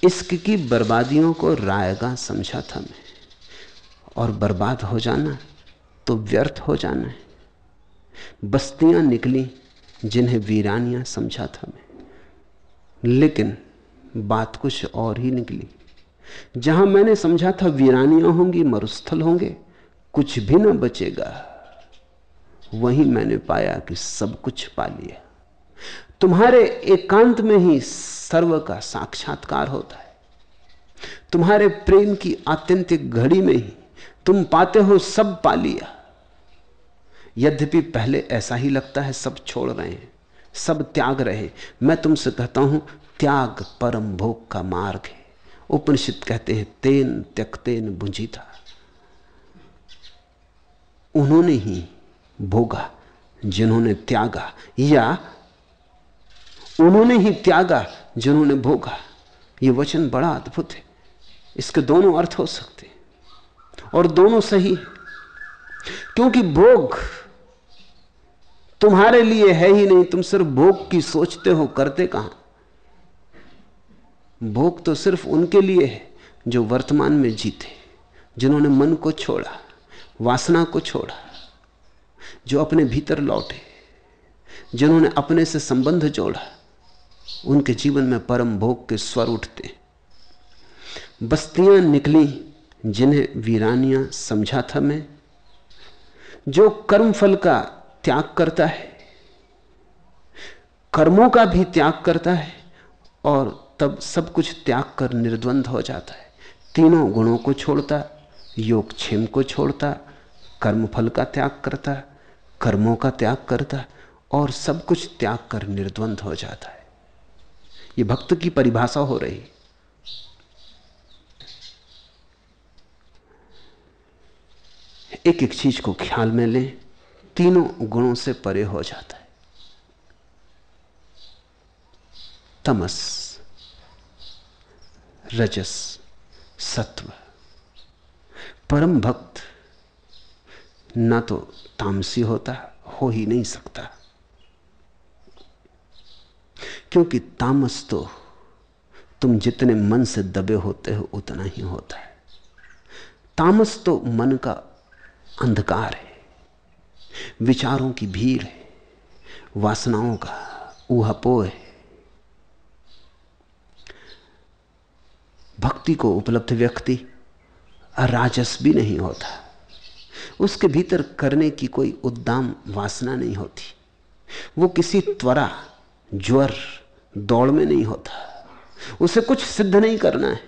इश्क की बर्बादियों को रायगा समझा था मैं। और बर्बाद हो जाना तो व्यर्थ हो जाना है। बस्तियाँ निकली जिन्हें वीरानियाँ समझा था मैं। लेकिन बात कुछ और ही निकली। जहाँ मैंने समझा था वीरानियाँ होंगी, मरुस्थल होंगे, कुछ भी ना बचेगा, वहीं मैंने पाया कि सब कुछ पा लिया। तुम्हारे एकांत में ही सर्व का साक्षात्कार होता है। तुम्हारे प्रेम की आत्यंतिक घड़ी में ही तुम पाते हो सब पा लिया यद्यपि पहले ऐसा ही लगता है, सब छोड़ रहे हैं, सब त्याग रहे हैं। मैं तुमसे कहता हूँ, त्याग परम भोग का मार्ग है। उपनिषद कहते हैं, तेन त्यक्तेन बुझी था उन्होंने ही भोगा, जिन्होंने त्यागा, या उन्होंने ही त्यागा, जिन्होंने भोगा। यह वचन बड़ा अद्भुत है। इसके दोनों अर्थ हो सकते और दोनों सही क्योंकि भोग तुम्हारे लिए है ही नहीं, तुम सिर्फ़ भोग की सोचते हो, करते कहाँ? भोग तो सिर्फ़ उनके लिए है जो वर्तमान में जीते, जिन्होंने मन को छोड़ा, वासना को छोड़ा, जो अपने भीतर लौटे, जिन्होंने अपने से संबंध जोड़ा, उनके जीवन में परम भोग के स्वर उठते। बस्तियाँ निकली जिन्हें वीरानियाँ समझा था मैं, जो कर्म फल का त्याग करता है, कर्मों का भी त्याग करता है, और तब सब कुछ त्याग कर निर्द्वंद हो जाता है। तीनों गुणों को छोड़ता, योग क्षेम को छोड़ता कर्म फल का त्याग करता, कर्मों का त्याग करता, और सब कुछ त्याग कर निर्द्वंद हो जाता है। ये भक्त की परिभाषा हो रही। एक एक चीज़ को ख्याल में लें, तीनों गुणों से परे हो जाता है। तमस, रजस, सत्व। परम भक्त ना तो तामसी होता, हो ही नहीं सकता। क्योंकि तामस तो तुम जितने मन से दबे होते हो, उतना ही होता है। तामस तो मन का अंधकार है, विचारों की भीड़ है, वासनाओं का ऊहापो है। भक्ति को उपलब्ध व्यक्ति राजस भी नहीं होता। उसके भीतर करने की कोई उद्दाम वासना नहीं होती। वो किसी त्वरा, ज्वर, दौड़ में नहीं होता। उसे कुछ सिद्ध नहीं करना है,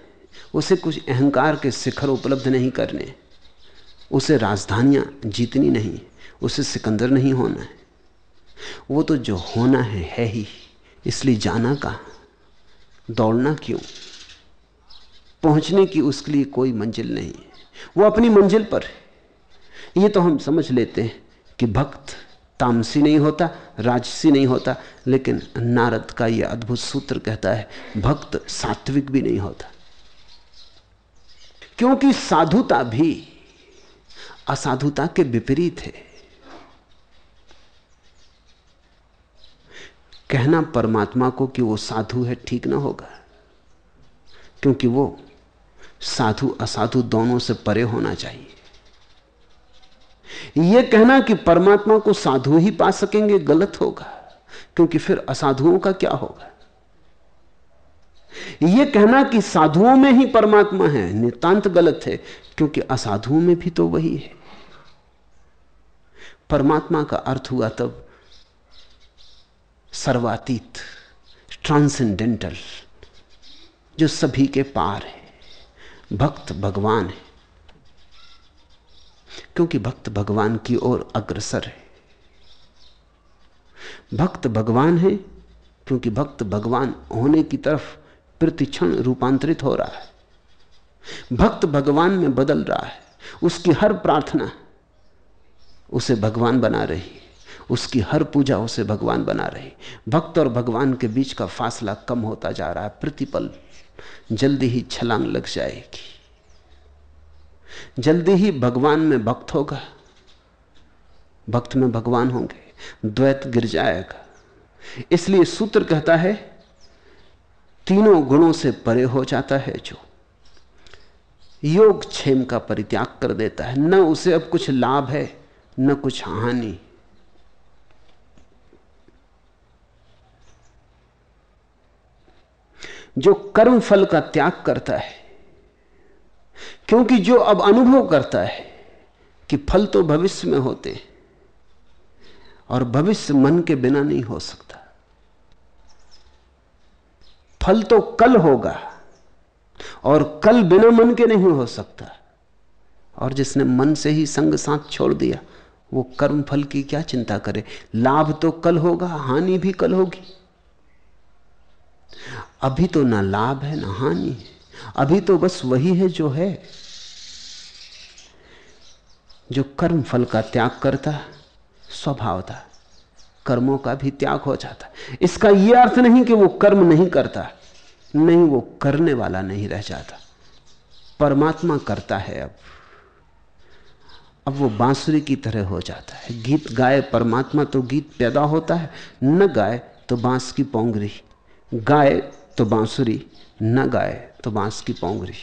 उसे कुछ अहंकार के शिखर उपलब्ध नहीं करने। उसे राजधानियाँ जीतनी नहीं, उसे सिकंदर नहीं होना है। वो तो जो होना है है ही। इसलिए जाना का, दौड़ना क्यों? पहुँचने की उसके लिए कोई मंजिल नहीं। वो अपनी मंजिल पर है। ये तो हम समझ लेते हैं कि भक्त तामसी नहीं होता, राजसी नहीं होता, लेकिन नारद का यह अद्भुत सूत्र कहता है, भक्त सात्विक भी नहीं होता। क्योंकि साधुता भी असाधुता के विपरीत है। कहना परमात्मा को कि वो साधु है, ठीक ना होगा। क्योंकि वो साधु, असाधु दोनों से परे होना चाहिए। यह कहना कि परमात्मा को साधु ही पा सकेंगे गलत होगा, क्योंकि फिर असाधुओं का क्या होगा? यह कहना कि साधुओं में ही परमात्मा है, नितांत गलत है, क्योंकि असाधुओं में भी तो वही है। परमात्मा का अर्थ हुआ तब सर्वातीत ट्रांसेंडेंटल जो सभी के पार है। भक्त भगवान है। क्योंकि भक्त भगवान की ओर अग्रसर है। भक्त भगवान है क्योंकि भक्त भगवान होने की तरफ़ प्रतिक्षण रूपांतरित हो रहा है। भक्त भगवान में बदल रहा है। उसकी हर प्रार्थना उसे भगवान बना रही उसकी हर पूजा उसे भगवान बना रही भक्त और भगवान के बीच का फासला कम होता जा रहा है, प्रतिपल जल्दी ही छलांग लग जाएगी। जल्दी ही भगवान में भक्त होगा। भक्त में भगवान होंगे, द्वैत गिर जाएगा। इसलिए सूत्र कहता है, तीनों गुणों से परे हो जाता है जो। योग क्षेम का परित्याग कर देता है। न उसे अब कुछ लाभ है न कुछ हानि। जो कर्म फल का त्याग करता है, क्योंकि जो अब अनुभव करता है कि फल तो भविष्य में होते और भविष्य मन के बिना नहीं हो सकता। फल तो कल होगा और कल बिना मन के नहीं हो सकता। और जिसने मन से ही संग साथ छोड़ दिया वो कर्म फल की क्या चिंता करे? लाभ तो कल होगा, हानि भी कल होगी। अभी तो ना लाभ है, ना हानि है। अभी तो बस वही है जो है, जो कर्म फल का त्याग करता, स्वभाव था। कर्मों का भी त्याग हो जाता। इसका यह अर्थ नहीं कि वो कर्म नहीं करता, नहीं, वो करने वाला नहीं रह जाता। परमात्मा करता है अब। अब वो बांसुरी की तरह हो जाता है। गीत गाए परमात्मा तो गीत पैदा होता है, न गाए तो बाँस की पोंगरी। गाए तो बांसुरी, न गाए तो बाँस की पोंगरी।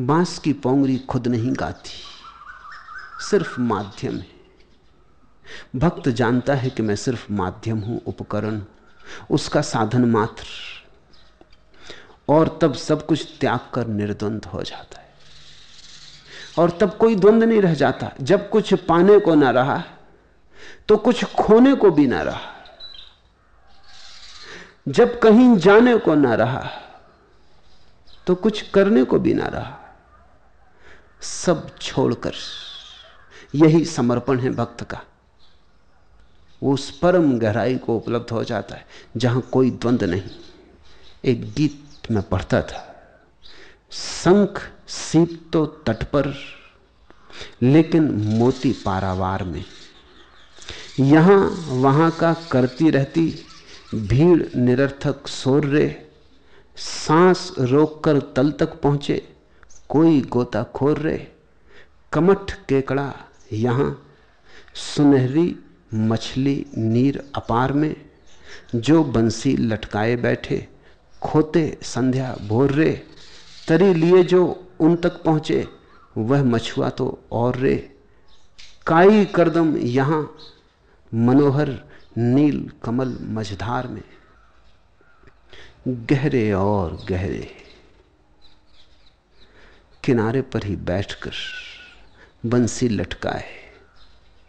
बाँस की पोंगरी खुद नहीं गाती, सिर्फ़ माध्यम है। भक्त जानता है कि मैं सिर्फ़ माध्यम हूँ, उपकरण, उसका साधन मात्र। और तब सब कुछ त्याग कर निर्द्वंद हो जाता है। और तब कोई द्वंद नहीं रह जाता। जब कुछ पाने को ना रहा तो कुछ खोने को भी ना रहा। जब कहीं जाने को ना रहा तो कुछ करने को भी ना रहा। सब छोड़कर, यही समर्पण है भक्त का। वो उस परम गहराई को उपलब्ध हो जाता है, जहाँ कोई द्वंद नहीं। एक गीत में पढ़ता था शंख सीप तो तट पर, लेकिन मोती पारावार में। यहाँ, वहाँ का करती रहती भीड़ निरर्थक शोर रे सांस रोककर तल तक पहुँचे कोई गोता खोर रे। कमठ केकड़ा यहाँ, सुनहरी मछली नीर अपार में, जो बंसी लटकाए बैठे, खोते संध्या भोर रे। तरी लिए जो उन तक पहुँचे, वह मछुआ तो और रे। काई करदम यहाँ, मनोहर नील कमल मझधार में। गहरे और गहरे, किनारे पर ही बैठकर बंसी लटकाए।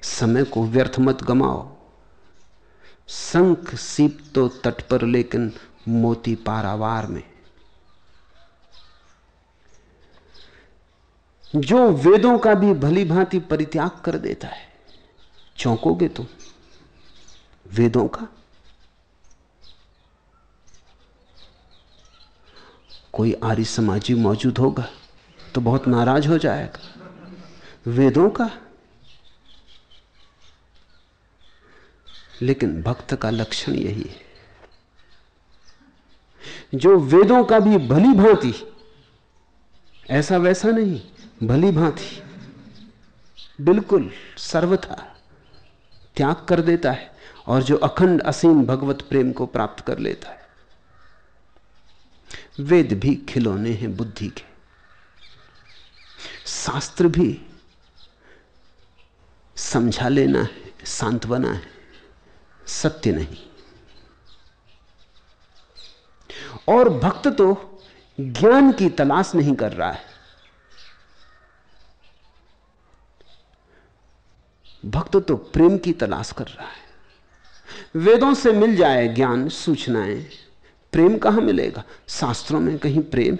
समय को व्यर्थ मत गमाओ। शंख सीप तो तट पर, लेकिन मोती पारावार में। जो वेदों का भी भली भांति परित्याग कर देता है, चौंकोगे तुम वेदों का? कोई आर्य समाजी मौजूद होगा तो बहुत नाराज़ हो जाएगा। वेदों का? लेकिन भक्त का लक्षण यही है, जो वेदों का भी भली भांति, ऐसा वैसा नहीं भली भांति। बिल्कुल सर्वथा त्याग कर देता है और जो अखंड असीम भगवत प्रेम को प्राप्त कर लेता है। वेद भी खिलौने हैं बुद्धि के। शास्त्र भी समझा लेना है, सांत्वना है, सत्य नहीं। और भक्त तो ज्ञान की तलाश नहीं कर रहा है। भक्त तो प्रेम की तलाश कर रहा है। वेदों से मिल जाए ज्ञान, सूचनाएँ, प्रेम कहाँ मिलेगा? शास्त्रों में कहीं प्रेम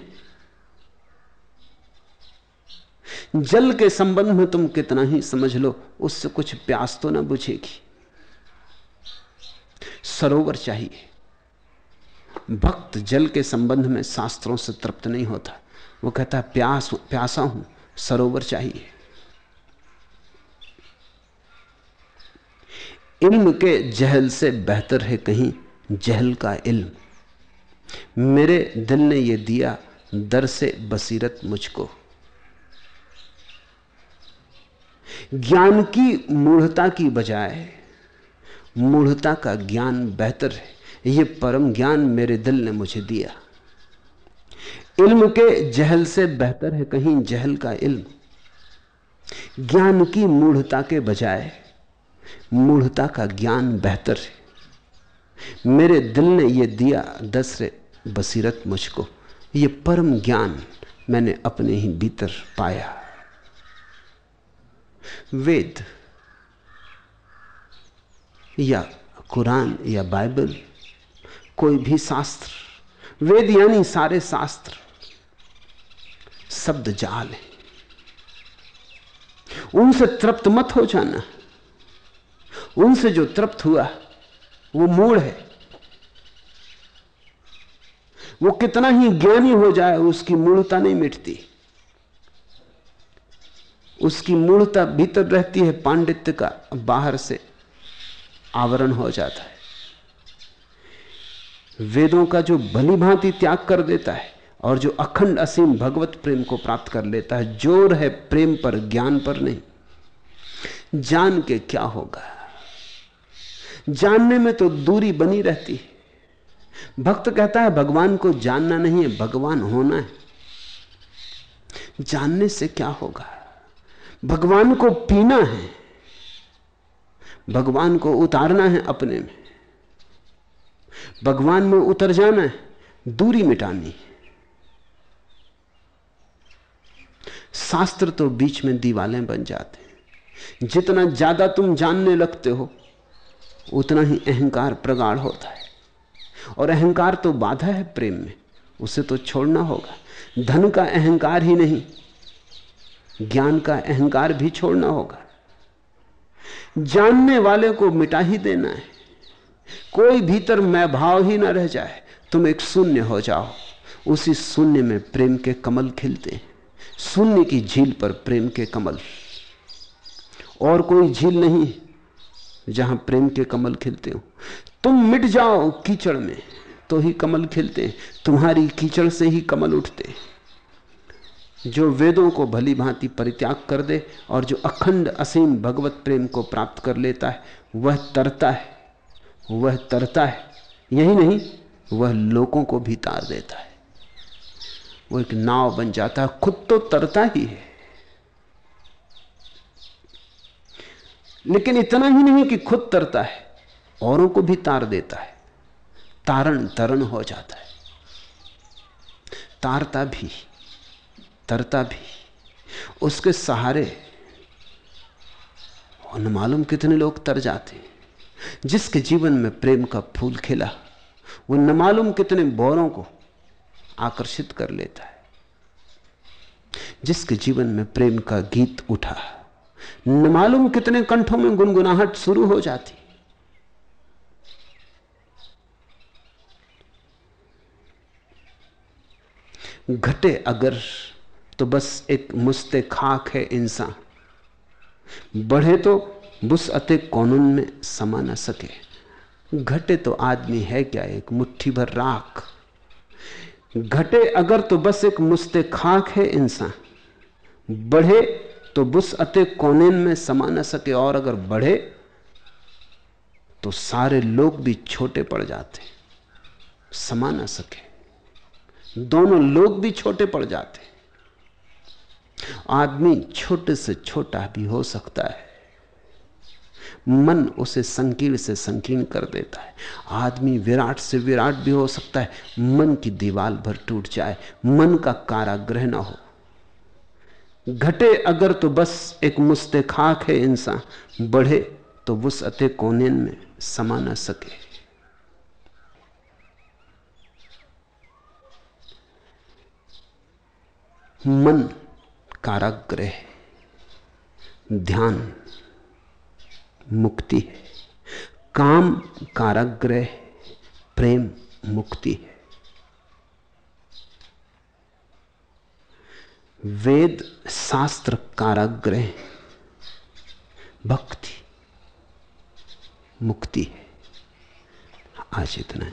जल के संबंध में तुम कितना ही समझ लो, उससे कुछ प्यास तो ना बुझेगी। सरोवर चाहिए। भक्त जल के संबंध में शास्त्रों से तृप्त नहीं होता। वो कहता है, प्यास, प्यासा हूँ, सरोवर चाहिए। इल्म के जहल से बेहतर है कहीं जहल का इल्म। मेरे दिल ने यह दिया, दर से बसीरत मुझको। ज्ञान की मूढ़ता की बजाय, मूढ़ता का ज्ञान बेहतर है। ये परम ज्ञान मेरे दिल ने मुझे दिया। इल्म के जहल से बेहतर है कहीं जहल का इल्म। ज्ञान की मूढ़ता के बजाय मूढ़ता का ज्ञान बेहतर है। मेरे दिल ने यह दिया दसरे बसीरत मुझको। ये परम ज्ञान मैंने अपने ही भीतर पाया। वेद या कुरान या बाइबल, कोई भी शास्त्र, वेद यानी सारे शास्त्र, शब्द जाल है। उनसे तृप्त मत हो जाना। उनसे जो तृप्त हुआ, वो मूड है। वो कितना ही ज्ञानी हो जाए, उसकी मूलता नहीं मिटती। उसकी मूलता भीतर रहती है, पांडित्य का बाहर से आवरण हो जाता है। वेदों का जो भली भांति त्याग कर देता है, और जो अखंड असीम भगवत प्रेम को प्राप्त कर लेता है, ज़ोर है प्रेम पर, ज्ञान पर नहीं। जान के क्या होगा? जानने में तो दूरी बनी रहती है। भक्त कहता है, भगवान को जानना नहीं है, भगवान होना है। जानने से क्या होगा? भगवान को पीना है। भगवान को उतारना है अपने में। भगवान में उतर जाना है, दूरी मिटानी है। शास्त्र तो बीच में दीवालें बन जाते हैं। जितना ज़्यादा तुम जानने लगते हो उतना ही अहंकार प्रगाढ़ होता है। और अहंकार तो बाधा है प्रेम में, उसे तो छोड़ना होगा। धन का अहंकार ही नहीं, ज्ञान का अहंकार भी छोड़ना होगा। जानने वाले को मिटा ही देना है। कोई भीतर मैं भाव ही ना रह जाए, तुम एक शून्य हो जाओ। उसी शून्य में प्रेम के कमल खिलते शून्य की झील पर प्रेम के कमल। और कोई झील नहीं जहाँ प्रेम के कमल खिलते हो। तुम मिट जाओ कीचड़ में तो ही कमल खिलते। तुम्हारी कीचड़ से ही कमल उठते। जो वेदों को भली भांति परित्याग कर दे और जो अखंड असीम भगवत प्रेम को प्राप्त कर लेता है, वह तरता है, वह तरता है। यही नहीं, वह लोगों को भी तार देता है। वो एक नाव बन जाता है, खुद तो तरता ही है। लेकिन इतना ही नहीं कि खुद तरता है, औरों को भी तार देता है। तारण तरण हो जाता है। तारता भी, तरता भी, उसके सहारे न मालूम कितने लोग तर जाते जिसके जीवन में प्रेम का फूल खिला, वो न मालूम कितने बोरों को आकर्षित कर लेता है। जिसके जीवन में प्रेम का गीत उठा न मालूम कितने कंठों में गुनगुनाहट शुरू हो जाती। घटे अगर तो बस एक मुस्ते खाक है इंसान। बढ़े तो बुस अते कौन में समा न सके। घटे तो आदमी है क्या एक मुट्ठी भर राख? घटे अगर तो बस एक मुस्ते खाक है इंसान। बढ़े तो बुस अते कोनेन में समा न सके और अगर बढ़े तो सारे लोग भी छोटे पड़ जाते समा न सके। दोनों लोग भी छोटे पड़ जाते। आदमी छोटे से छोटा भी हो सकता है। मन उसे संकीर्ण से संकीर्ण कर देता है। आदमी विराट से विराट भी हो सकता है। मन की दीवार भर टूट जाए। मन का कारागृह ना हो। घटे अगर तो बस एक मुस्ते खाक है इंसान, बढ़े तो वुसअते कोनेन में समा न सके। मन काराग्रह ध्यान मुक्ति है, काम काराग्रह प्रेम मुक्ति है। वेद शास्त्र काराग्रह भक्ति मुक्ति है। आज इतना ही।